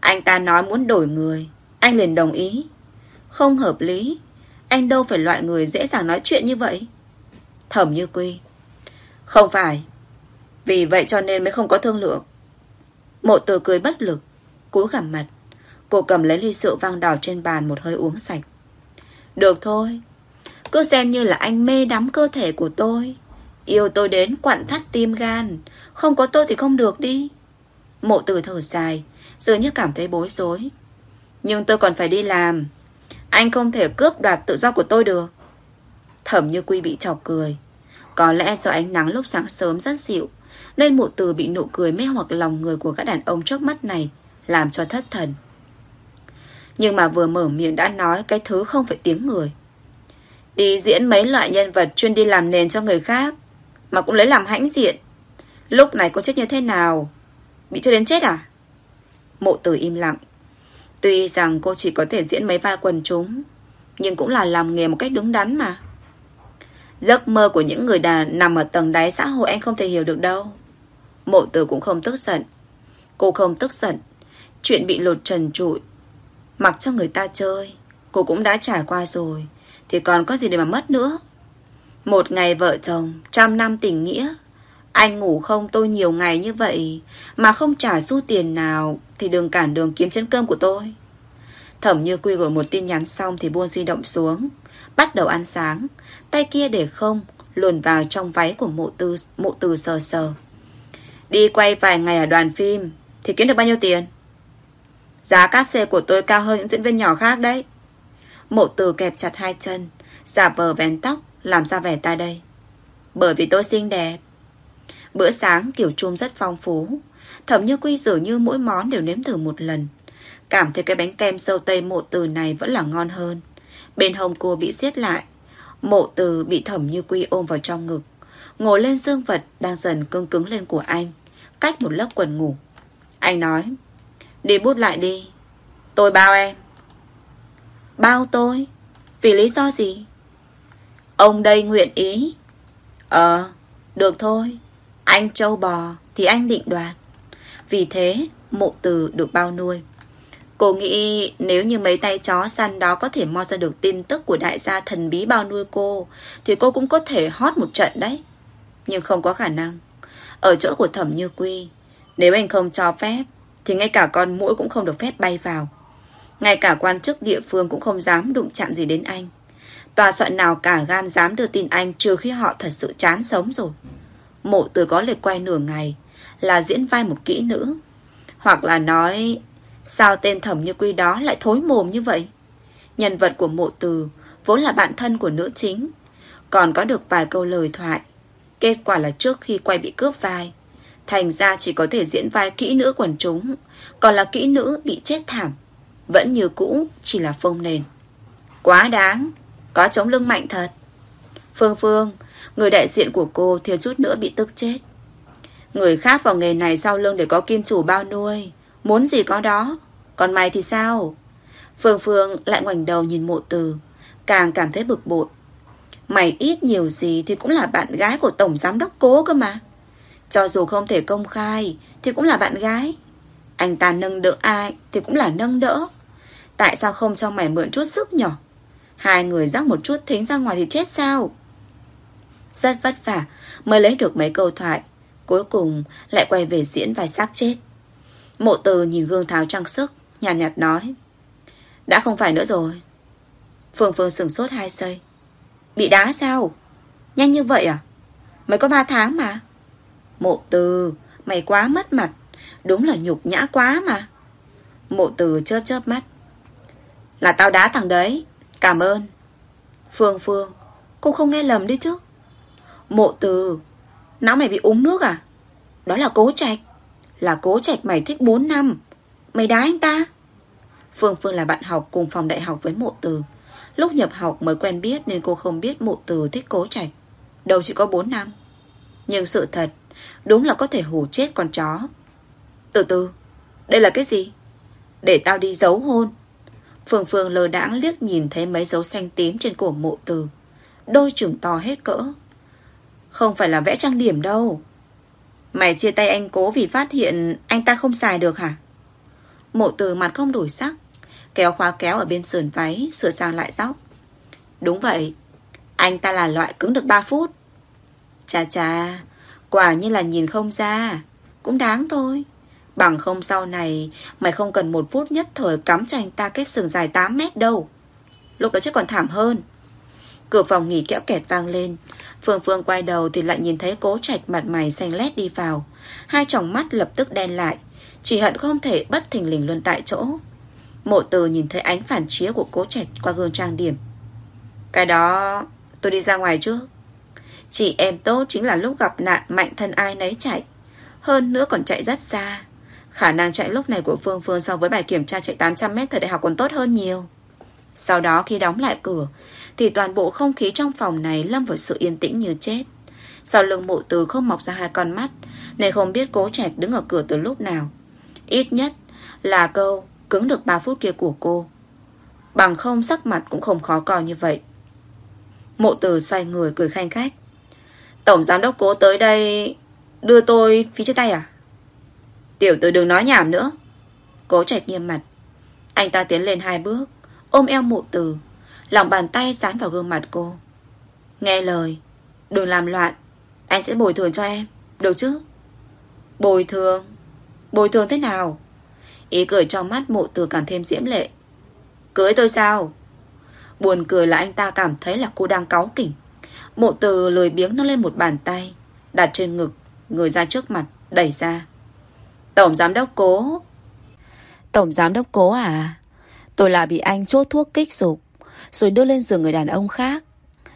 Anh ta nói muốn đổi người. Anh liền đồng ý. Không hợp lý. Anh đâu phải loại người dễ dàng nói chuyện như vậy. Thẩm như quy. Không phải. Vì vậy cho nên mới không có thương lượng. Mộ từ cười bất lực, Cúi gằm mặt. Cô cầm lấy ly rượu vang đỏ trên bàn một hơi uống sạch. Được thôi. Cứ xem như là anh mê đắm cơ thể của tôi. Yêu tôi đến quặn thắt tim gan. Không có tôi thì không được đi. Mộ từ thở dài, Dường như cảm thấy bối rối. Nhưng tôi còn phải đi làm. Anh không thể cướp đoạt tự do của tôi được. Thẩm như quy bị chọc cười. Có lẽ do ánh nắng lúc sáng sớm rất dịu, Nên mụ từ bị nụ cười mê hoặc lòng người của các đàn ông trước mắt này Làm cho thất thần. Nhưng mà vừa mở miệng đã nói Cái thứ không phải tiếng người. Đi diễn mấy loại nhân vật chuyên đi làm nền cho người khác, mà cũng lấy làm hãnh diện. Lúc này cô chết như thế nào? Bị cho đến chết à? Mộ tử im lặng. Tuy rằng cô chỉ có thể diễn mấy vai quần chúng, Nhưng cũng là làm nghề một cách đúng đắn mà. Giấc mơ của những người đàn nằm ở tầng đáy xã hội anh không thể hiểu được đâu. Mộ tử cũng không tức giận. Cô không tức giận. Chuyện bị lột trần trụi. Mặc cho người ta chơi, Cô cũng đã trải qua rồi. Thì còn có gì để mà mất nữa một ngày vợ chồng, trăm năm tình nghĩa. Anh ngủ không tôi nhiều ngày như vậy, mà không trả xu tiền nào, thì đừng cản đường kiếm chân cơm của tôi. Thẩm như quy gửi một tin nhắn xong thì buông di động xuống. Bắt đầu ăn sáng, tay kia để không, luồn vào trong váy của mộ tư, mộ từ sờ sờ. Đi quay vài ngày ở đoàn phim, thì kiếm được bao nhiêu tiền? Giá cát xê của tôi cao hơn những diễn viên nhỏ khác đấy. Mộ từ kẹp chặt hai chân, giả vờ vén tóc, làm ra vẻ ta đây. Bởi vì tôi xinh đẹp. Bữa sáng kiểu chum rất phong phú. Thẩm như quy dường như mỗi món đều nếm thử một lần. Cảm thấy cái bánh kem sâu tây mộ từ này vẫn là ngon hơn. Bên hông cô bị siết lại. Mộ từ bị thẩm như quy ôm vào trong ngực. Ngồi lên dương vật đang dần cứng cứng lên của anh Cách một lớp quần ngủ. Anh nói Đi bút lại đi. Tôi bao em. Bao tôi Vì lý do gì Ông đây nguyện ý. Ờ, được thôi. Anh châu bò thì anh định đoạt. Vì thế, mộ từ được bao nuôi. Cô nghĩ nếu như mấy tay chó săn đó có thể mo ra được tin tức của đại gia thần bí bao nuôi cô, thì cô cũng có thể hót một trận đấy. Nhưng không có khả năng. Ở chỗ của thẩm như quy, nếu anh không cho phép, thì ngay cả con mũi cũng không được phép bay vào. Ngay cả quan chức địa phương cũng không dám đụng chạm gì đến anh. Tòa soạn nào cả gan dám đưa tin anh trừ khi họ thật sự chán sống rồi. Mộ từ có lịch quay nửa ngày, là diễn vai một kỹ nữ. Hoặc là nói, sao tên thẩm như quy đó lại thối mồm như vậy. Nhân vật của mộ từ vốn là bạn thân của nữ chính. Còn có được vài câu lời thoại. Kết quả là trước khi quay bị cướp vai. Thành ra chỉ có thể diễn vai kỹ nữ quần chúng. Còn là kỹ nữ bị chết thảm. Vẫn như cũ chỉ là phông nền. Quá đáng. Có chống lưng mạnh thật Phương Phương Người đại diện của cô thiếu chút nữa bị tức chết Người khác vào nghề này sau lưng để có kim chủ bao nuôi Muốn gì có đó Còn mày thì sao? Phương Phương lại ngoảnh đầu nhìn mộ từ, càng cảm thấy bực bội. Mày ít nhiều gì thì cũng là bạn gái của Tổng Giám Đốc Cố cơ mà. Cho dù không thể công khai thì cũng là bạn gái. Anh ta nâng đỡ ai thì cũng là nâng đỡ. Tại sao không cho mày mượn chút sức nhỏ? Hai người rắc một chút thính ra ngoài thì chết sao? Rất vất vả mới lấy được mấy câu thoại. Cuối cùng lại quay về diễn vài xác chết. Mộ từ nhìn gương tháo trang sức, nhàn nhạt, nhạt nói. Đã không phải nữa rồi. Phương Phương sừng sốt hai giây. Bị đá sao? Nhanh như vậy à? Mới có ba tháng mà. Mộ từ, mày quá mất mặt. Đúng là nhục nhã quá mà. Mộ từ chớp chớp mắt. Là tao đá thằng đấy. Cảm ơn. Phương Phương, cô không nghe lầm đi chứ. Mộ từ, não mày bị uống nước à? Đó là cố trạch. Là cố trạch mày thích 4 năm. Mày đá anh ta? Phương Phương là bạn học cùng phòng đại học với mộ từ. Lúc nhập học mới quen biết nên cô không biết mộ từ thích cố trạch. Đâu chỉ có 4 năm. Nhưng sự thật, đúng là có thể hù chết con chó. Từ từ, đây là cái gì? Để tao đi giấu hôn. Phương Phương lờ đãng liếc nhìn thấy mấy dấu xanh tím trên cổ mộ từ. Đôi trường to hết cỡ. Không phải là vẽ trang điểm đâu. Mày chia tay anh cố vì phát hiện anh ta không xài được hả? Mộ từ mặt không đổi sắc. Kéo khóa kéo ở bên sườn váy, sửa sang lại tóc. Đúng vậy. Anh ta là loại cứng được 3 phút. Chà chà, quả như là nhìn không ra. Cũng đáng thôi. Bằng không sau này, Mày không cần một phút nhất thời cắm cho anh ta cái sừng dài 8 mét đâu. Lúc đó chắc còn thảm hơn. Cửa phòng nghỉ kẽo kẹt vang lên. Phương Phương quay đầu thì lại nhìn thấy cố trạch mặt mày xanh lét đi vào. Hai tròng mắt lập tức đen lại. Chỉ hận không thể bất thình lình luôn tại chỗ. Mộ từ nhìn thấy ánh phản chiếu của cố trạch qua gương trang điểm. Cái đó, tôi đi ra ngoài trước Chị em tốt chính là lúc gặp nạn mạnh thân ai nấy chạy. Hơn nữa còn chạy rất xa. Khả năng chạy lúc này của Phương Phương so với bài kiểm tra chạy 800m thời đại học còn tốt hơn nhiều. Sau đó khi đóng lại cửa, thì toàn bộ không khí trong phòng này lâm vào sự yên tĩnh như chết. Sau lưng mụ từ không mọc ra hai con mắt, nên không biết cố trạch đứng ở cửa từ lúc nào. Ít nhất là câu cứng được 3 phút kia của cô. Bằng không sắc mặt cũng không khó coi như vậy. Mộ từ xoay người cười khanh khách. Tổng giám đốc cố tới đây đưa tôi phí trên tay à? Tiểu tử đừng nói nhảm nữa. Cố trạch nghiêm mặt. Anh ta tiến lên hai bước, Ôm eo mụ từ, Lòng bàn tay dán vào gương mặt cô. Nghe lời, Đừng làm loạn, Anh sẽ bồi thường cho em, Được chứ? Bồi thường? Bồi thường thế nào? Ý cười trong mắt mụ từ càng thêm diễm lệ. Cưới tôi sao? Buồn cười là anh ta cảm thấy là cô đang cáu kỉnh. Mụ từ lười biếng nâng lên một bàn tay, Đặt trên ngực, Người ra trước mặt, Đẩy ra. Tổng giám đốc cố. Tổng giám đốc cố à? Tôi là bị anh chốt thuốc kích dục, Rồi đưa lên giường người đàn ông khác.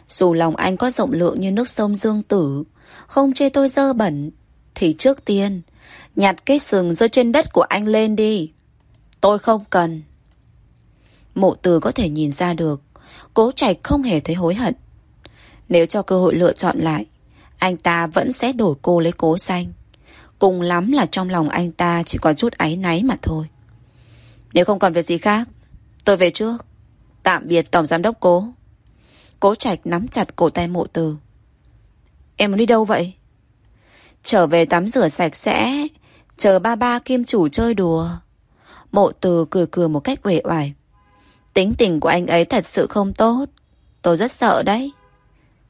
Dù lòng anh có rộng lượng như nước sông Dương Tử, Không chê tôi dơ bẩn, Thì trước tiên, Nhặt cái sừng rơi trên đất của anh lên đi. Tôi không cần. Mộ từ có thể nhìn ra được, Cố chạy không hề thấy hối hận. Nếu cho cơ hội lựa chọn lại, Anh ta vẫn sẽ đổi cô lấy cố xanh. Cùng lắm là trong lòng anh ta chỉ có chút áy náy mà thôi. Nếu không còn việc gì khác, tôi về trước. Tạm biệt Tổng Giám Đốc Cố. Cố Trạch nắm chặt cổ tay mộ từ. Em muốn đi đâu vậy? Trở về tắm rửa sạch sẽ, chờ ba ba kim chủ chơi đùa. Mộ từ cười cười một cách uể oải. Tính tình của anh ấy thật sự không tốt. Tôi rất sợ đấy.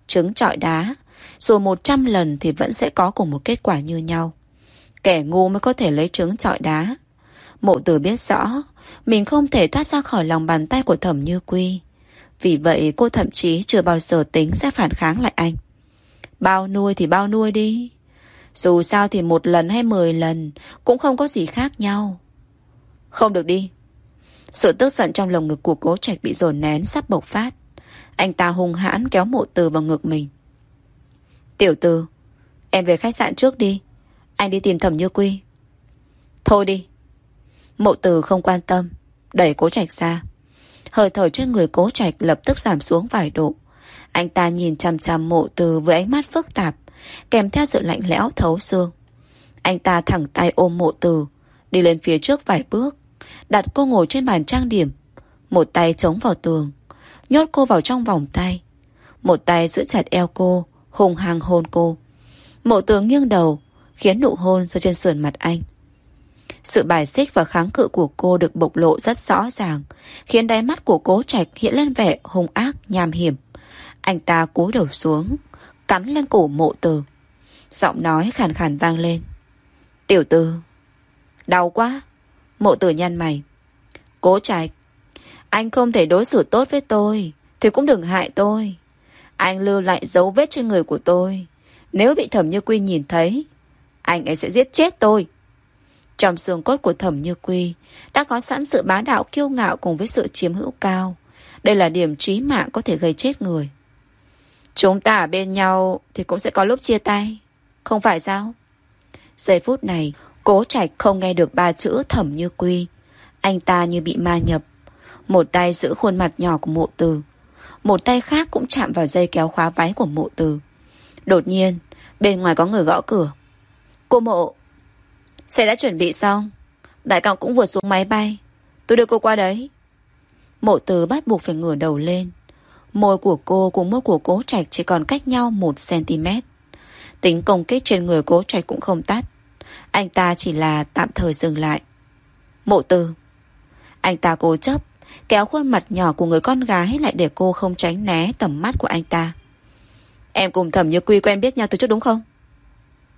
Trứng trọi đá, dù một trăm lần thì vẫn sẽ có cùng một kết quả như nhau. Kẻ ngu mới có thể lấy trứng trọi đá. Mộ tử biết rõ, mình không thể thoát ra khỏi lòng bàn tay của thẩm như quy. Vì vậy cô thậm chí chưa bao giờ tính sẽ phản kháng lại anh. Bao nuôi thì bao nuôi đi. Dù sao thì một lần hay mười lần cũng không có gì khác nhau. Không được đi. Sự tức giận trong lồng ngực của cố trạch bị dồn nén sắp bộc phát. Anh ta hung hãn kéo mộ từ vào ngực mình. Tiểu từ, em về khách sạn trước đi. Anh đi tìm thẩm như quy. Thôi đi. Mộ từ không quan tâm, Đẩy cố trạch ra. Hơi thở trên người cố trạch lập tức giảm xuống vài độ. Anh ta nhìn chằm chằm mộ từ với ánh mắt phức tạp, Kèm theo sự lạnh lẽo thấu xương. Anh ta thẳng tay ôm mộ từ, Đi lên phía trước vài bước, Đặt cô ngồi trên bàn trang điểm, Một tay chống vào tường, Nhốt cô vào trong vòng tay, Một tay giữ chặt eo cô, Hùng hàng hôn cô. Mộ tường nghiêng đầu Khiến nụ hôn rơi trên sườn mặt anh. Sự bài xích và kháng cự của cô Được bộc lộ rất rõ ràng, Khiến đáy mắt của cố trạch hiện lên vẻ hung ác, nham hiểm. Anh ta cúi đầu xuống, Cắn lên cổ mộ từ Giọng nói khàn khàn vang lên. Tiểu tư Đau quá. Mộ tử nhăn mày. Cố trạch, Anh không thể đối xử tốt với tôi Thì cũng đừng hại tôi. Anh lưu lại dấu vết trên người của tôi. Nếu bị thẩm như quy nhìn thấy anh ấy sẽ giết chết tôi Trong xương cốt của thẩm như quy Đã có sẵn sự bá đạo kiêu ngạo Cùng với sự chiếm hữu cao Đây là điểm trí mạng có thể gây chết người Chúng ta ở bên nhau Thì cũng sẽ có lúc chia tay Không phải sao Giây phút này Cố trạch không nghe được ba chữ thẩm như quy. Anh ta như bị ma nhập. Một tay giữ khuôn mặt nhỏ của mộ từ. Một tay khác cũng chạm vào dây kéo khóa váy của mộ từ. Đột nhiên, bên ngoài có người gõ cửa. Cô mộ. Xe đã chuẩn bị xong. Đại cao cũng vừa xuống máy bay. Tôi đưa cô qua đấy. Mộ từ bắt buộc phải ngửa đầu lên. Môi của cô cùng môi của cố trạch chỉ còn cách nhau 1cm. Tính công kích trên người cố trạch cũng không tắt. Anh ta chỉ là tạm thời dừng lại Mộ từ, Anh ta cố chấp, Kéo khuôn mặt nhỏ của người con gái Lại để cô không tránh né tầm mắt của anh ta Em cùng thẩm như quy quen biết nhau từ trước đúng không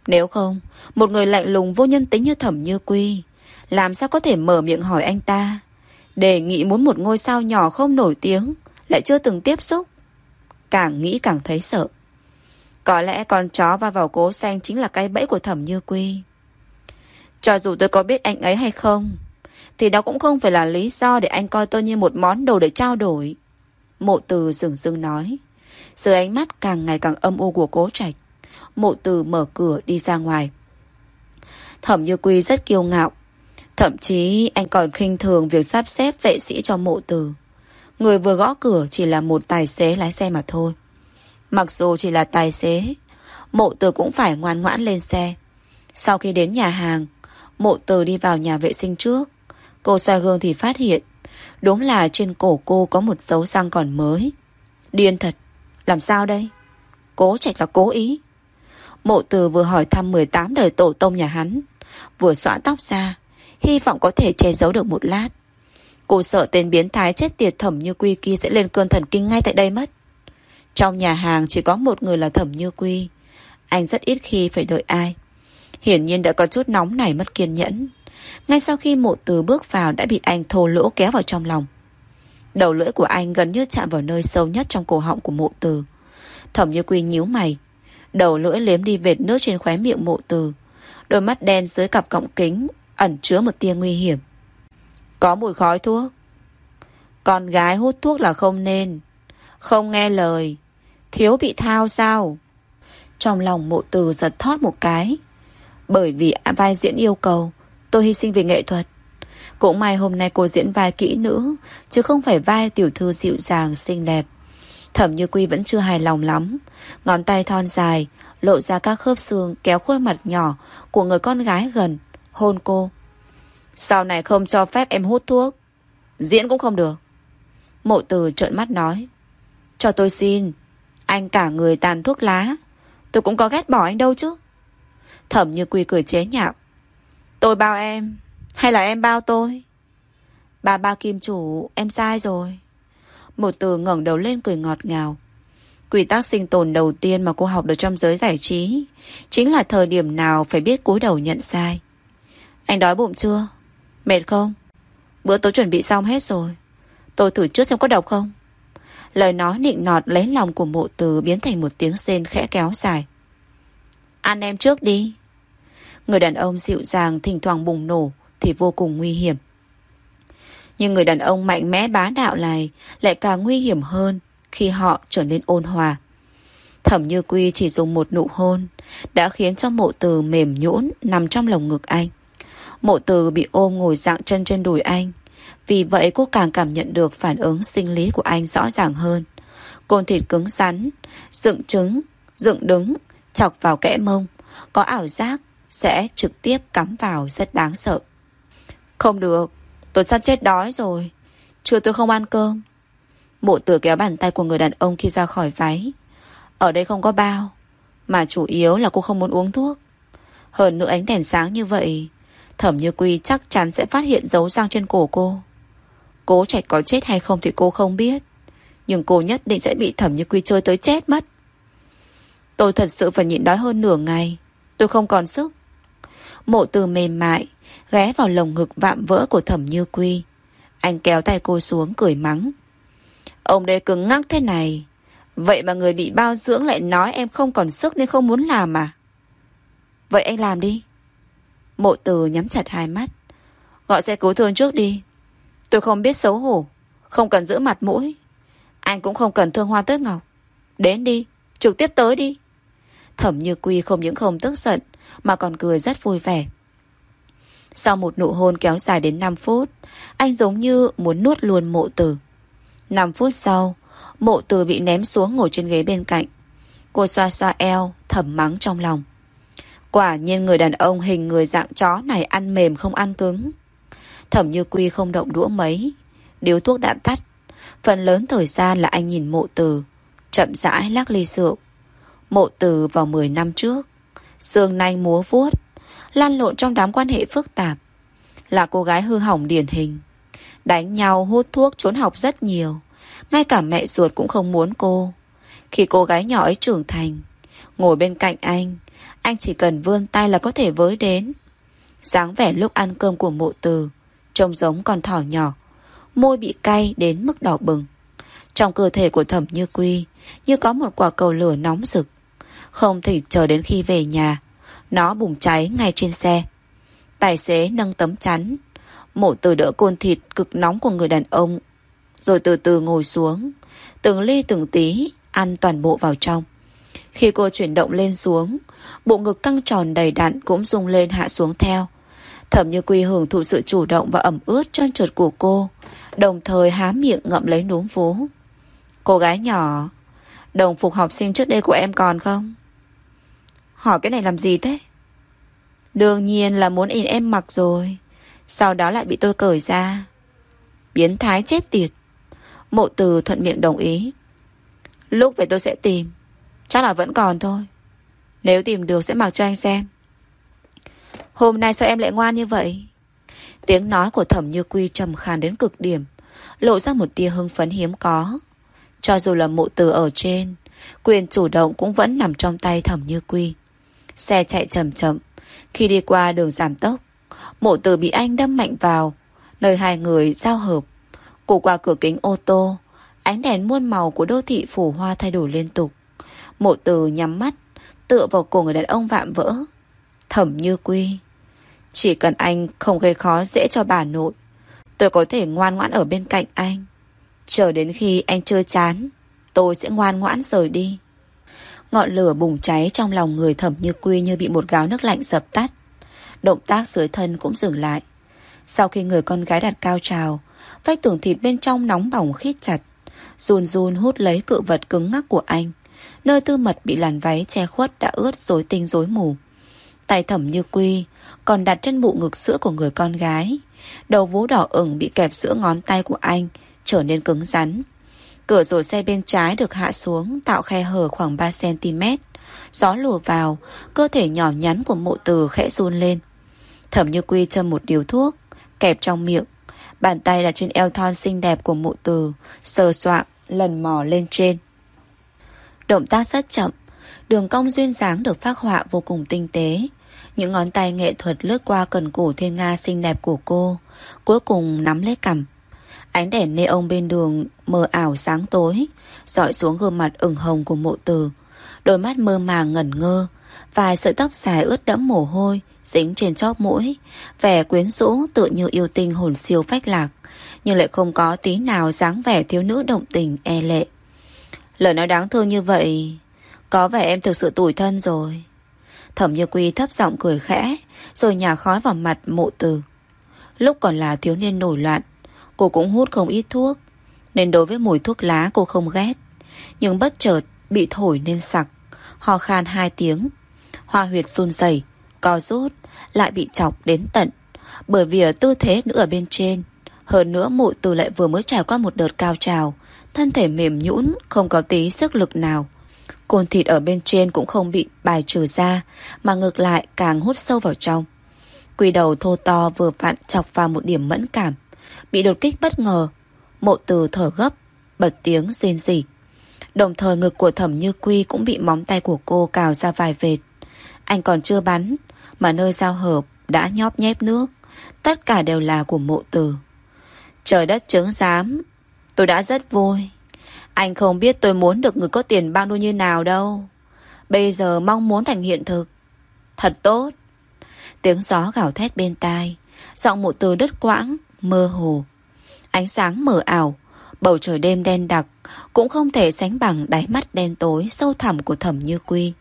nếu không Một người lạnh lùng vô nhân tính như thẩm như quy Làm sao có thể mở miệng hỏi anh ta Đề nghị muốn một ngôi sao nhỏ không nổi tiếng Lại chưa từng tiếp xúc Càng nghĩ càng thấy sợ Có lẽ con chó va vào cố xanh Chính là cái bẫy của thẩm như quy cho dù tôi có biết anh ấy hay không, thì đó cũng không phải là lý do để anh coi tôi như một món đồ để trao đổi. Mộ từ dừng dưng nói. Sự ánh mắt càng ngày càng âm u của cố trạch. Mộ từ mở cửa đi ra ngoài. Thẩm Như Quy rất kiêu ngạo. Thậm chí anh còn khinh thường việc sắp xếp vệ sĩ cho mộ từ. Người vừa gõ cửa chỉ là một tài xế lái xe mà thôi. Mặc dù chỉ là tài xế, mộ từ cũng phải ngoan ngoãn lên xe. Sau khi đến nhà hàng, Mộ từ đi vào nhà vệ sinh trước. Cô soi gương thì phát hiện. Đúng là trên cổ cô có một dấu răng còn mới. Điên thật. Làm sao đây? Cố trạch là cố ý. Mộ từ vừa hỏi thăm 18 đời tổ tông nhà hắn. Vừa xõa tóc ra. Hy vọng có thể che giấu được một lát. Cô sợ tên biến thái chết tiệt thẩm như quy kia sẽ lên cơn thần kinh ngay tại đây mất. Trong nhà hàng chỉ có một người là thẩm như quy. Anh rất ít khi phải đợi ai. Hiển nhiên đã có chút nóng này mất kiên nhẫn. Ngay sau khi mộ từ bước vào đã bị anh thô lỗ kéo vào trong lòng. Đầu lưỡi của anh gần như chạm vào nơi sâu nhất trong cổ họng của mộ từ. Thẩm như quy nhíu mày. Đầu lưỡi liếm đi vệt nước trên khóe miệng mộ từ. Đôi mắt đen dưới cặp cọng kính ẩn chứa một tia nguy hiểm. Có mùi khói thuốc. Con gái hút thuốc là không nên. Không nghe lời. Thiếu bị thao sao? Trong lòng mộ từ giật thót một cái. Bởi vì vai diễn yêu cầu, Tôi hy sinh vì nghệ thuật Cũng may hôm nay cô diễn vai kỹ nữ, Chứ không phải vai tiểu thư dịu dàng, xinh đẹp Thẩm Như Quy vẫn chưa hài lòng lắm Ngón tay thon dài Lộ ra các khớp xương kéo khuôn mặt nhỏ Của người con gái gần Hôn cô Sau này không cho phép em hút thuốc Diễn cũng không được Mộ từ trợn mắt nói Cho tôi xin Anh cả người tàn thuốc lá Tôi cũng có ghét bỏ anh đâu chứ Thẩm như quy cười chế nhạo. Tôi bao em, hay là em bao tôi? Bà ba kim chủ, em sai rồi. Một từ ngẩng đầu lên cười ngọt ngào. Quy tắc sinh tồn đầu tiên mà cô học được trong giới giải trí chính là thời điểm nào phải biết cúi đầu nhận sai. Anh đói bụng chưa? Mệt không? Bữa tối chuẩn bị xong hết rồi. Tôi thử trước xem có độc không? Lời nói nịnh nọt lấy lòng của mộ từ biến thành một tiếng rên khẽ kéo dài. Ăn em trước đi. Người đàn ông dịu dàng thỉnh thoảng bùng nổ thì vô cùng nguy hiểm. Nhưng người đàn ông mạnh mẽ bá đạo này lại càng nguy hiểm hơn khi họ trở nên ôn hòa. Thẩm Như Quy chỉ dùng một nụ hôn đã khiến cho mộ từ mềm nhũn nằm trong lồng ngực anh. Mộ từ bị ôm ngồi dạng chân trên đùi anh. Vì vậy cô càng cảm nhận được phản ứng sinh lý của anh rõ ràng hơn. Côn thịt cứng rắn, dựng trứng, dựng đứng, chọc vào kẽ mông, có ảo giác sẽ trực tiếp cắm vào rất đáng sợ. Không được, Tôi sắp chết đói rồi. Chưa tôi không ăn cơm. Mộ tử kéo bàn tay của người đàn ông khi ra khỏi váy. Ở đây không có bao. Mà chủ yếu là cô không muốn uống thuốc. Hơn nữa ánh đèn sáng như vậy, Thẩm Như Quy chắc chắn sẽ phát hiện dấu răng trên cổ cô. Cố trạch có chết hay không thì cô không biết. Nhưng cô nhất định sẽ bị Thẩm Như Quy chơi tới chết mất. Tôi thật sự phải nhịn đói hơn nửa ngày. Tôi không còn sức. Mộ từ mềm mại, ghé vào lồng ngực vạm vỡ của Thẩm Như Quy. Anh kéo tay cô xuống cười mắng. Ông đây cứng ngắc thế này. Vậy mà người bị bao dưỡng lại nói em không còn sức nên không muốn làm à? Vậy anh làm đi. Mộ từ nhắm chặt hai mắt. Gọi xe cứu thương trước đi. Tôi không biết xấu hổ. Không cần giữ mặt mũi. Anh cũng không cần thương hoa tết ngọc. Đến đi. Trực tiếp tới đi. Thẩm như quy không những không tức giận, mà còn cười rất vui vẻ. Sau một nụ hôn kéo dài đến 5 phút, anh giống như muốn nuốt luôn mộ tử. 5 phút sau, mộ tử bị ném xuống ngồi trên ghế bên cạnh. Cô xoa xoa eo, thầm mắng trong lòng. Quả nhiên người đàn ông hình người dạng chó này ăn mềm không ăn cứng. Thẩm như quy không động đũa mấy. Điếu thuốc đã tắt. Phần lớn thời gian là anh nhìn mộ từ. Chậm rãi lắc ly rượu. Mộ từ vào 10 năm trước. Sương nanh múa vuốt. Lan lộn trong đám quan hệ phức tạp. Là cô gái hư hỏng điển hình. Đánh nhau, hút thuốc, trốn học rất nhiều. Ngay cả mẹ ruột cũng không muốn cô. Khi cô gái nhỏ ấy trưởng thành, ngồi bên cạnh anh, anh chỉ cần vươn tay là có thể với đến. dáng vẻ lúc ăn cơm của mộ từ, trông giống con thỏ nhỏ, môi bị cay đến mức đỏ bừng. Trong cơ thể của thẩm như quy, như có một quả cầu lửa nóng rực. Không thể chờ đến khi về nhà, nó bùng cháy ngay trên xe. Tài xế nâng tấm chắn, mổ từ đỡ côn thịt cực nóng của người đàn ông, rồi từ từ ngồi xuống, từng ly từng tí ăn toàn bộ vào trong. Khi cô chuyển động lên xuống, bộ ngực căng tròn đầy đặn cũng rung lên hạ xuống theo. Thẩm như quy hưởng thụ sự chủ động và ẩm ướt trơn trượt của cô, đồng thời há miệng ngậm lấy núm vú. Cô gái nhỏ, đồng phục học sinh trước đây của em còn không? Hỏi cái này làm gì thế? Đương nhiên là muốn in em mặc rồi. Sau đó lại bị tôi cởi ra. Biến thái chết tiệt. Mộ từ thuận miệng đồng ý. Lúc về tôi sẽ tìm. Chắc là vẫn còn thôi. Nếu tìm được sẽ mặc cho anh xem. Hôm nay sao em lại ngoan như vậy? Tiếng nói của thẩm như quy trầm khàn đến cực điểm, lộ ra một tia hưng phấn hiếm có. Cho dù là mộ từ ở trên, quyền chủ động cũng vẫn nằm trong tay thẩm như quy. Xe chạy chậm chậm, khi đi qua đường giảm tốc, mộ từ bị anh đâm mạnh vào, nơi hai người giao hợp. Cô qua cửa kính ô tô, ánh đèn muôn màu của đô thị phủ hoa thay đổi liên tục. Mộ từ nhắm mắt, tựa vào cổ người đàn ông vạm vỡ. Thẩm như quy. Chỉ cần anh không gây khó dễ cho bà nội, tôi có thể ngoan ngoãn ở bên cạnh anh. Chờ đến khi anh chưa chán, tôi sẽ ngoan ngoãn rời đi. Ngọn lửa bùng cháy trong lòng người thẩm như quy như bị một gáo nước lạnh dập tắt. Động tác dưới thân cũng dừng lại. Sau khi người con gái đặt cao trào, vách tường thịt bên trong nóng bỏng khít chặt. Run run hút lấy cự vật cứng ngắc của anh. Nơi tư mật bị làn váy che khuất đã ướt rối tinh rối mù. Tay thẩm như quy, còn đặt trên bụng ngực sữa của người con gái. Đầu vú đỏ ửng bị kẹp giữa ngón tay của anh, trở nên cứng rắn. Cửa sổ xe bên trái được hạ xuống tạo khe hở khoảng 3cm. Gió lùa vào, cơ thể nhỏ nhắn của mộ từ khẽ run lên. Thẩm như quy châm một điều thuốc, kẹp trong miệng. Bàn tay là trên eo thon xinh đẹp của mộ từ, sờ soạng, lần mò lên trên. Động tác rất chậm, đường cong duyên dáng được phác họa vô cùng tinh tế. Những ngón tay nghệ thuật lướt qua cần cổ thiên nga xinh đẹp của cô, cuối cùng nắm lấy cằm. Ánh đèn neon bên đường mờ ảo sáng tối, dọi xuống gương mặt ửng hồng của mộ từ. Đôi mắt mơ màng ngẩn ngơ, vài sợi tóc dài ướt đẫm mồ hôi, dính trên chóp mũi, vẻ quyến rũ tựa như yêu tinh hồn siêu phách lạc, nhưng lại không có tí nào dáng vẻ thiếu nữ động tình e lệ. Lời nói đáng thương như vậy, có vẻ em thực sự tủi thân rồi. Thẩm Như Quy thấp giọng cười khẽ, rồi nhả khói vào mặt mộ từ. Lúc còn là thiếu niên nổi loạn, cô cũng hút không ít thuốc, nên đối với mùi thuốc lá cô không ghét. Nhưng bất chợt bị thổi nên sặc, ho khan hai tiếng. Hoa huyệt run rẩy, co rút, lại bị chọc đến tận. Bởi vì ở tư thế nữa ở bên trên, Hơn nữa mụ từ lại vừa mới trải qua một đợt cao trào, thân thể mềm nhũn, không có tí sức lực nào. cồn thịt ở bên trên cũng không bị bài trừ ra, mà ngược lại càng hút sâu vào trong. Quỳ đầu thô to vừa vặn chọc vào một điểm mẫn cảm, bị đột kích bất ngờ. Mộ từ thở gấp, bật tiếng rên rỉ. Đồng thời ngực của thẩm như quy cũng bị móng tay của cô cào ra vài vệt. Anh còn chưa bắn, mà nơi giao hợp đã nhóp nhép nước. Tất cả đều là của mộ từ. Trời đất chứng giám, tôi đã rất vui. Anh không biết tôi muốn được người có tiền bao nhiêu như nào đâu. Bây giờ mong muốn thành hiện thực. Thật tốt. Tiếng gió gào thét bên tai. Giọng mụ từ đứt quãng, mơ hồ. Ánh sáng mờ ảo. Bầu trời đêm đen đặc. Cũng không thể sánh bằng đáy mắt đen tối sâu thẳm của thẩm như quy.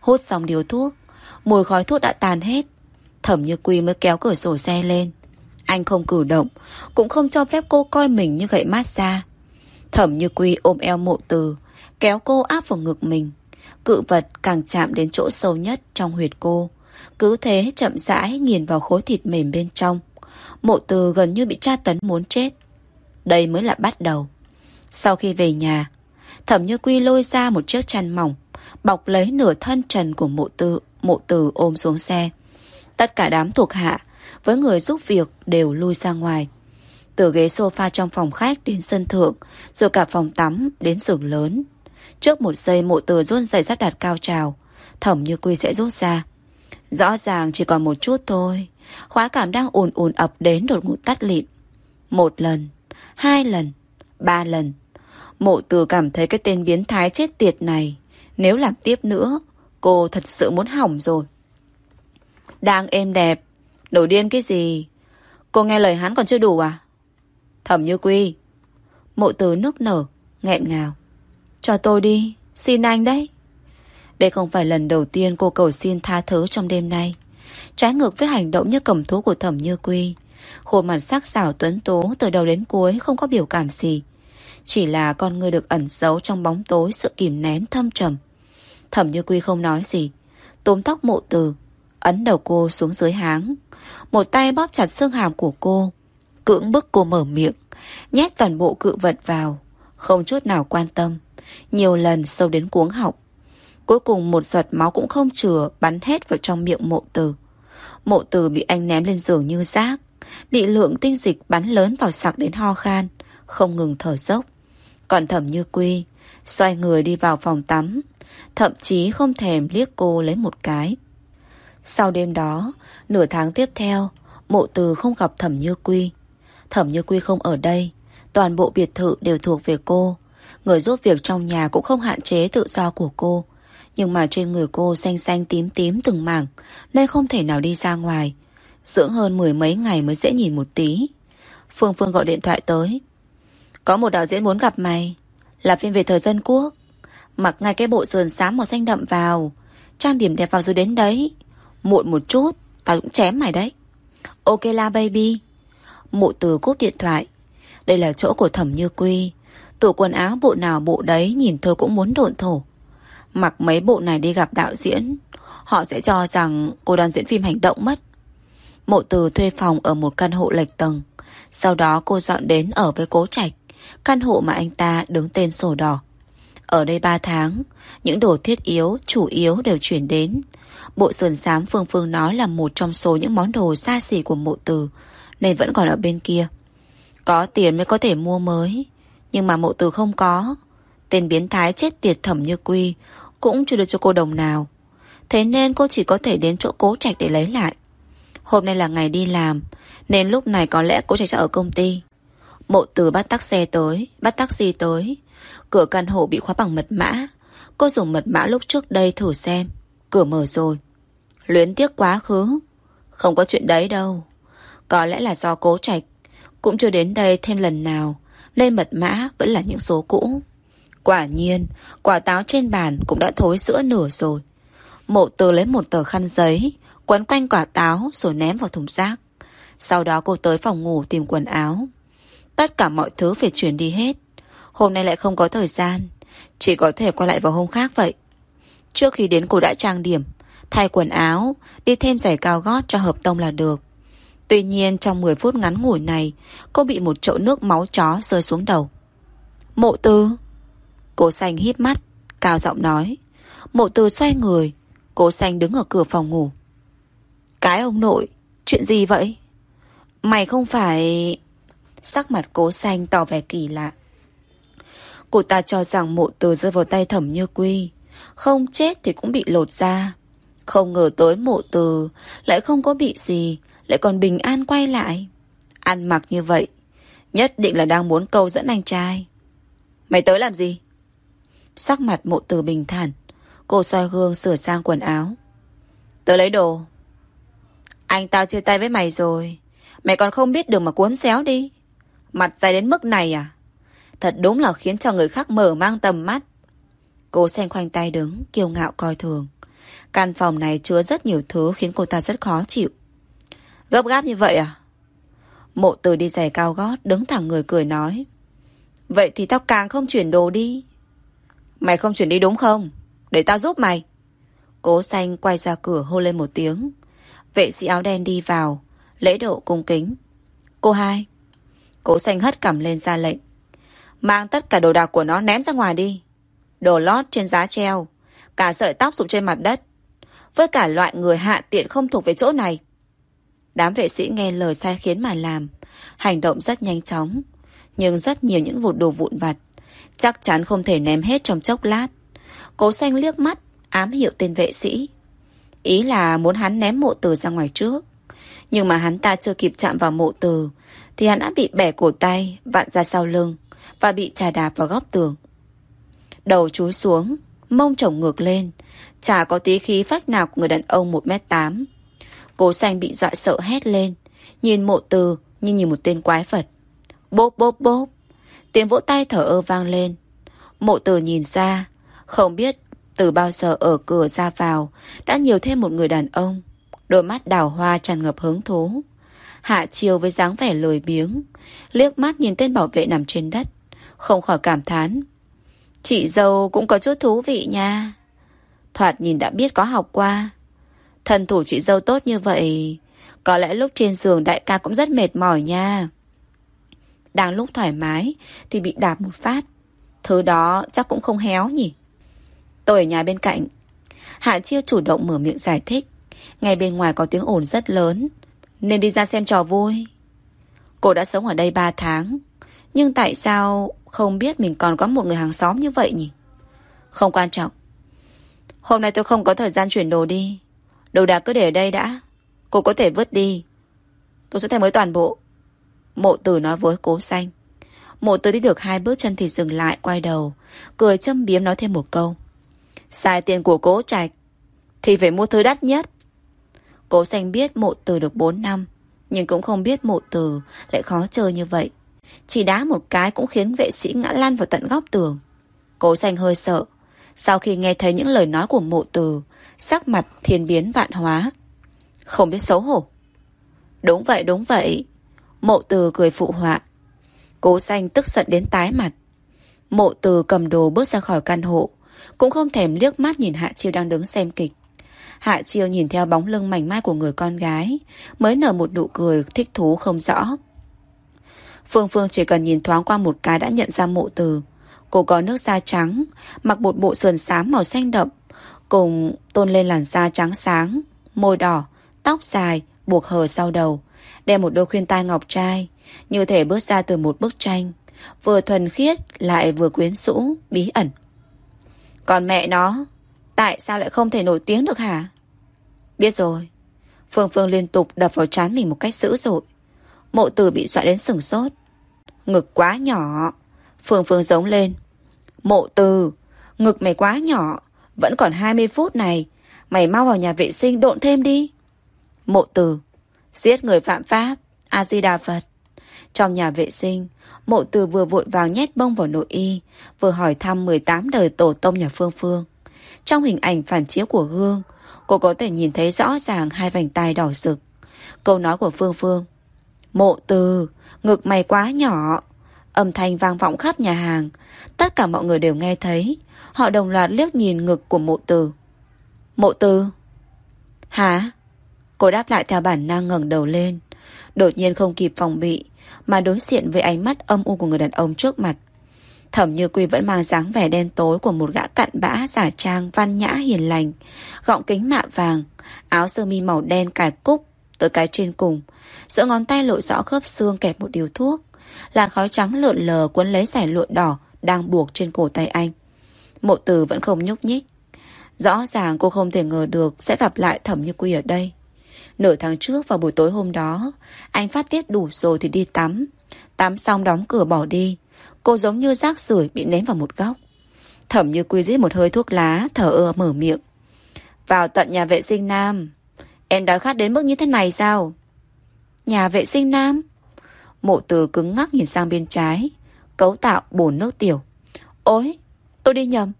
Hút xong điều thuốc. Mùi khói thuốc đã tàn hết. Thẩm như quy mới kéo cửa sổ xe lên. Anh không cử động, cũng không cho phép cô coi mình như gậy massage. Thẩm như quy ôm eo mộ từ, kéo cô áp vào ngực mình. Cự vật càng chạm đến chỗ sâu nhất trong huyệt cô. Cứ thế chậm rãi nghiền vào khối thịt mềm bên trong. Mộ từ gần như bị tra tấn muốn chết. Đây mới là bắt đầu. Sau khi về nhà, thẩm như quy lôi ra một chiếc chăn mỏng, bọc lấy nửa thân trần của mộ từ, mộ từ ôm xuống xe. Tất cả đám thuộc hạ, với người giúp việc đều lui ra ngoài. Từ ghế sofa trong phòng khách đến sân thượng, rồi cả phòng tắm đến giường lớn. Trước một giây mộ từ run dày sắp đặt cao trào, thẩm như quy sẽ rút ra. Rõ ràng chỉ còn một chút thôi, khóa cảm đang ồn ồn ập đến đột ngột tắt lịm. Một lần, hai lần, ba lần. Mộ từ cảm thấy cái tên biến thái chết tiệt này, nếu làm tiếp nữa, cô thật sự muốn hỏng rồi. Đang êm đẹp, nổi điên cái gì? Cô nghe lời hắn còn chưa đủ à? Thẩm Như Quy. Mộ từ nước nở, nghẹn ngào. Cho tôi đi, xin anh đấy. Đây không phải lần đầu tiên cô cầu xin tha thứ trong đêm nay. Trái ngược với hành động như cầm thú của Thẩm Như Quy. Khuôn mặt sắc sảo tuấn tố từ đầu đến cuối không có biểu cảm gì. Chỉ là con người được ẩn giấu trong bóng tối sự kìm nén thâm trầm. Thẩm Như Quy không nói gì. Tốm tóc mộ từ, ấn đầu cô xuống dưới háng. Một tay bóp chặt xương hàm của cô, cưỡng bức cô mở miệng, nhét toàn bộ cự vật vào, không chút nào quan tâm. Nhiều lần sâu đến cuống họng. Cuối cùng một giọt máu cũng không chừa bắn hết vào trong miệng mộ từ. Mộ từ bị anh ném lên giường như rác, bị lượng tinh dịch bắn lớn vào sặc đến ho khan, không ngừng thở dốc. Còn thẩm như quy, xoay người đi vào phòng tắm, thậm chí không thèm liếc cô lấy một cái. Sau đêm đó, nửa tháng tiếp theo, mộ từ không gặp thẩm như quy. Thẩm Như Quy không ở đây Toàn bộ biệt thự đều thuộc về cô Người giúp việc trong nhà cũng không hạn chế tự do của cô nhưng mà trên người cô xanh xanh tím tím từng mảng, Nên không thể nào đi ra ngoài. Dưỡng hơn mười mấy ngày mới dễ nhìn một tí. Phương Phương gọi điện thoại tới. Có một đạo diễn muốn gặp mày. Là phim về thời dân quốc. Mặc ngay cái bộ sườn xám màu xanh đậm vào. Trang điểm đẹp vào rồi đến đấy. Muộn một chút, Tao cũng chém mày đấy. Ok la, baby. Mụ từ cúp điện thoại. Đây là chỗ của thẩm như quy. Tủ quần áo bộ nào bộ đấy Nhìn thôi cũng muốn độn thổ. Mặc mấy bộ này đi gặp đạo diễn. Họ sẽ cho rằng cô đang diễn phim hành động mất. Mộ từ thuê phòng ở một căn hộ lệch tầng. Sau đó cô dọn đến ở với cố trạch Căn hộ mà anh ta đứng tên sổ đỏ. Ở đây 3 tháng Những đồ thiết yếu, chủ yếu đều chuyển đến. Bộ sườn xám Phương Phương nói là một trong số những món đồ xa xỉ của mộ từ nên vẫn còn ở bên kia. Có tiền mới có thể mua mới, nhưng mà mộ từ không có. Tên biến thái chết tiệt thẩm như quy cũng chưa được cho cô đồng nào. Thế nên cô chỉ có thể đến chỗ cố trạch để lấy lại. Hôm nay là ngày đi làm, nên lúc này có lẽ cố trạch sẽ ở công ty. Mộ từ bắt taxi tới, bắt taxi tới. Cửa căn hộ bị khóa bằng mật mã. Cô dùng mật mã lúc trước đây thử xem. Cửa mở rồi. Luyến tiếc quá khứ. Không có chuyện đấy đâu. Có lẽ là do cố trạch Cũng chưa đến đây thêm lần nào Nên mật mã vẫn là những số cũ Quả nhiên Quả táo trên bàn cũng đã thối sữa nửa rồi. Mộ từ lấy một tờ khăn giấy Quấn quanh quả táo Rồi ném vào thùng rác. Sau đó cô tới phòng ngủ tìm quần áo. Tất cả mọi thứ phải chuyển đi hết. Hôm nay lại không có thời gian. Chỉ có thể quay lại vào hôm khác vậy. Trước khi đến cô đã trang điểm Thay quần áo Đi thêm giày cao gót cho hợp tông là được. Tuy nhiên trong 10 phút ngắn ngủi này, cô bị một chậu nước máu chó rơi xuống đầu. Mộ tư. Cô xanh hít mắt, cao giọng nói. Mộ từ xoay người, cô xanh đứng ở cửa phòng ngủ. Cái ông nội, chuyện gì vậy? Mày không phải... Sắc mặt cố xanh tỏ vẻ kỳ lạ. Cô ta cho rằng mộ từ rơi vào tay thẩm như quy. Không chết thì cũng bị lột ra. Không ngờ tới mộ từ lại không có bị gì, lại còn bình an quay lại. Ăn mặc như vậy, nhất định là đang muốn câu dẫn anh trai. Mày tới làm gì? Sắc mặt mộ từ bình thản, cô soi gương sửa sang quần áo. Tớ lấy đồ. Anh tao chia tay với mày rồi. Mày còn không biết đường mà cuốn xéo đi. Mặt dài đến mức này à? Thật đúng là khiến cho người khác mở mang tầm mắt. Cô sen khoanh tay đứng, kiêu ngạo coi thường. Căn phòng này chứa rất nhiều thứ khiến cô ta rất khó chịu. Gấp gáp như vậy à? Mộ từ đi giày cao gót, đứng thẳng người cười nói. Vậy thì tao càng không chuyển đồ đi. Mày không chuyển đi đúng không? Để tao giúp mày. Cố xanh quay ra cửa hô lên một tiếng. Vệ sĩ áo đen đi vào, lễ độ cung kính. Cô hai. Cố xanh hất cằm lên ra lệnh. Mang tất cả đồ đạc của nó ném ra ngoài đi. Đồ lót trên giá treo. Cả sợi tóc sụp trên mặt đất. Với cả loại người hạ tiện không thuộc về chỗ này. Đám vệ sĩ nghe lời sai khiến mà làm. Hành động rất nhanh chóng. Nhưng rất nhiều những vụ đồ vụn vặt. Chắc chắn không thể ném hết trong chốc lát. Cố xanh liếc mắt, ám hiệu tên vệ sĩ. Ý là muốn hắn ném mộ từ ra ngoài trước. Nhưng mà hắn ta chưa kịp chạm vào mộ từ thì hắn đã bị bẻ cổ tay, vặn ra sau lưng và bị trà đạp vào góc tường. Đầu chúi xuống, mông trồng ngược lên, chả có tí khí phách nào của người đàn ông 1m8. Cố xanh bị dọa sợ hét lên, nhìn mộ từ như nhìn một tên quái vật. Bốp bốp bốp, tiếng vỗ tay thở ơ vang lên. Mộ từ nhìn ra, không biết từ bao giờ ở cửa ra vào đã nhiều thêm một người đàn ông. Đôi mắt đào hoa tràn ngập hứng thú. Hạ chiều với dáng vẻ lười biếng, liếc mắt nhìn tên bảo vệ nằm trên đất, không khỏi cảm thán. Chị dâu cũng có chút thú vị nha. Thoạt nhìn đã biết có học qua. Thần thủ chị dâu tốt như vậy, có lẽ lúc trên giường đại ca cũng rất mệt mỏi nha. Đang lúc thoải mái thì bị đạp một phát. Thứ đó chắc cũng không héo nhỉ. Tôi ở nhà bên cạnh. Hạ Chiêu chủ động mở miệng giải thích. Ngay bên ngoài có tiếng ồn rất lớn. Nên đi ra xem trò vui. Cô đã sống ở đây 3 tháng. Nhưng tại sao không biết mình còn có một người hàng xóm như vậy nhỉ? Không quan trọng. Hôm nay tôi không có thời gian chuyển đồ đi. Đồ đạc cứ để ở đây đã. Cô có thể vứt đi. Tôi sẽ thay mới toàn bộ. Mộ tử nói với cố xanh. Mộ tử đi được hai bước chân thì dừng lại, quay đầu. Cười châm biếm nói thêm một câu. Xài tiền của cố trạch. Thì phải mua thứ đắt nhất. Cố xanh biết mộ tử được 4 năm. Nhưng cũng không biết mộ tử lại khó chơi như vậy. Chỉ đá một cái cũng khiến vệ sĩ ngã lăn vào tận góc tường. Cố xanh hơi sợ. Sau khi nghe thấy những lời nói của mộ tử, sắc mặt thiên biến vạn hóa. Không biết xấu hổ. Đúng vậy, đúng vậy. Mộ từ cười phụ họa. Cố xanh tức giận đến tái mặt. Mộ từ cầm đồ bước ra khỏi căn hộ. Cũng không thèm liếc mắt nhìn Hạ Chiêu đang đứng xem kịch. Hạ Chiêu nhìn theo bóng lưng mảnh mai của người con gái. Mới nở một nụ cười thích thú không rõ. Phương Phương chỉ cần nhìn thoáng qua một cái đã nhận ra mộ từ. Cô có nước da trắng, mặc một bộ sườn xám màu xanh đậm, cùng tôn lên làn da trắng sáng, môi đỏ, tóc dài, buộc hờ sau đầu, đeo một đôi khuyên tai ngọc trai, như thể bước ra từ một bức tranh, vừa thuần khiết lại vừa quyến rũ, bí ẩn. Còn mẹ nó, tại sao lại không thể nổi tiếng được hả? Biết rồi. Phương Phương liên tục đập vào trán mình một cách dữ dội. Mộ tử bị dọa đến sừng sốt. Ngực quá nhỏ. Phương Phương giống lên. Mộ từ, ngực mày quá nhỏ. Vẫn còn 20 phút này. Mày mau vào nhà vệ sinh độn thêm đi. Mộ từ, giết người phạm pháp. A-di-đà Phật. Trong nhà vệ sinh, mộ từ vừa vội vàng nhét bông vào nội y, vừa hỏi thăm 18 đời tổ tông nhà Phương Phương. Trong hình ảnh phản chiếu của gương, cô có thể nhìn thấy rõ ràng hai vành tai đỏ rực. Câu nói của Phương Phương. Mộ từ, ngực mày quá nhỏ. Âm thanh vang vọng khắp nhà hàng. Tất cả mọi người đều nghe thấy. Họ đồng loạt liếc nhìn ngực của mộ từ. Mộ từ? Hả? Cô đáp lại theo bản năng ngẩng đầu lên. Đột nhiên không kịp phòng bị Mà đối diện với ánh mắt âm u của người đàn ông trước mặt Thẩm Như Quy vẫn mang dáng vẻ đen tối của một gã cặn bã giả trang văn nhã hiền lành, gọng kính mạ vàng, áo sơ mi màu đen cài cúc tới cái trên cùng, giữa ngón tay lộ rõ khớp xương kẹp một điều thuốc, làn khói trắng lượn lờ cuốn lấy giải lụa đỏ đang buộc trên cổ tay anh. Mộ Từ vẫn không nhúc nhích. Rõ ràng cô không thể ngờ được sẽ gặp lại Thẩm Như Quy ở đây. Nửa tháng trước vào buổi tối hôm đó, anh phát tiết đủ rồi thì đi tắm. Tắm xong đóng cửa bỏ đi. Cô giống như rác rưởi bị ném vào một góc. Thẩm như quy giết một hơi thuốc lá, thở ơ mở miệng. Vào tận nhà vệ sinh nam. Em đói khát đến mức như thế này sao? Nhà vệ sinh nam? Mộ từ cứng ngắc nhìn sang bên trái. Cấu tạo bồn nước tiểu. Ôi, tôi đi nhầm.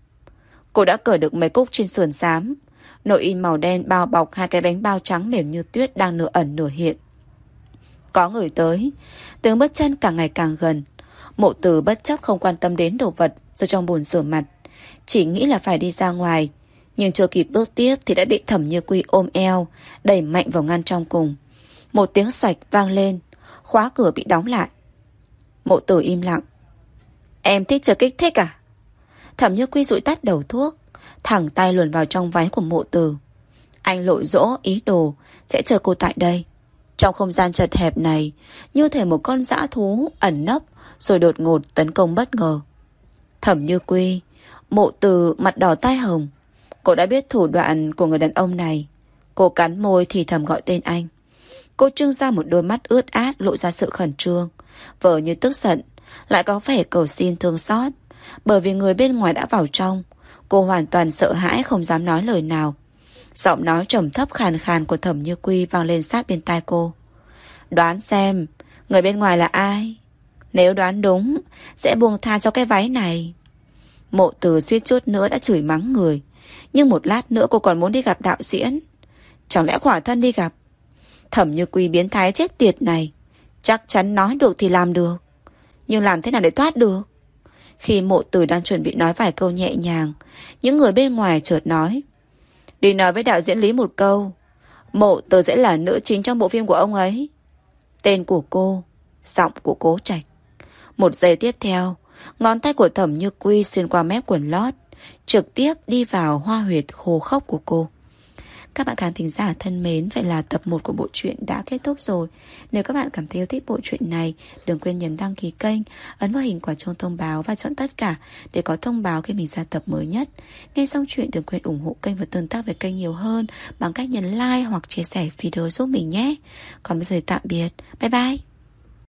Cô đã cởi được mấy cúc trên sườn xám. Nội in màu đen, bao bọc, hai cái bánh bao trắng mềm như tuyết đang nửa ẩn nửa hiện. Có người tới. Tiếng bước chân càng ngày càng gần. Mộ Tử bất chấp không quan tâm đến đồ vật, Rồi trong bồn rửa mặt. Chỉ nghĩ là phải đi ra ngoài. Nhưng chưa kịp bước tiếp thì đã bị thẩm như quy ôm eo, Đẩy mạnh vào ngăn trong cùng. Một tiếng sạch vang lên. Khóa cửa bị đóng lại. Mộ tử im lặng. Em thích chờ kích thích à? Thẩm như quy rụi tắt đầu thuốc. Thẳng tay luồn vào trong váy của mộ tử Anh lội dỗ ý đồ Sẽ chờ cô tại đây Trong không gian chật hẹp này Như thể một con dã thú ẩn nấp rồi đột ngột tấn công bất ngờ. Thẩm như quy, mộ từ mặt đỏ tai hồng. Cô đã biết thủ đoạn của người đàn ông này. Cô cắn môi thì thầm gọi tên anh. Cô trưng ra một đôi mắt ướt át lộ ra sự khẩn trương. Vợ như tức giận, lại có vẻ cầu xin thương xót. Bởi vì người bên ngoài đã vào trong, cô hoàn toàn sợ hãi không dám nói lời nào. Giọng nói trầm thấp khàn khàn của thẩm như quy vang lên sát bên tai cô. Đoán xem, người bên ngoài là ai? Nếu đoán đúng Sẽ buông tha cho cái váy này. Mộ từ suýt chút nữa đã chửi mắng người. Nhưng một lát nữa cô còn muốn đi gặp đạo diễn. Chẳng lẽ khỏa thân đi gặp? Thẩm như quy biến thái chết tiệt này. Chắc chắn nói được thì làm được. Nhưng làm thế nào để thoát được? Khi mộ từ đang chuẩn bị nói vài câu nhẹ nhàng. Những người bên ngoài chợt nói Đi nói với đạo diễn Lý một câu. Mộ từ sẽ là nữ chính trong bộ phim của ông ấy. Tên của cô Giọng của cố trạch. Một giây tiếp theo, ngón tay của thẩm như quy xuyên qua mép quần lót, trực tiếp đi vào hoa huyệt khô khốc của cô. Các bạn khán thính giả thân mến, vậy là tập 1 của bộ truyện đã kết thúc rồi. Nếu các bạn cảm thấy yêu thích bộ truyện này, đừng quên nhấn đăng ký kênh, ấn vào hình quả chuông thông báo và chọn tất cả để có thông báo khi mình ra tập mới nhất. Nghe xong chuyện đừng quên ủng hộ kênh và tương tác với kênh nhiều hơn bằng cách nhấn like hoặc chia sẻ video giúp mình nhé. Còn bây giờ tạm biệt. Bye bye!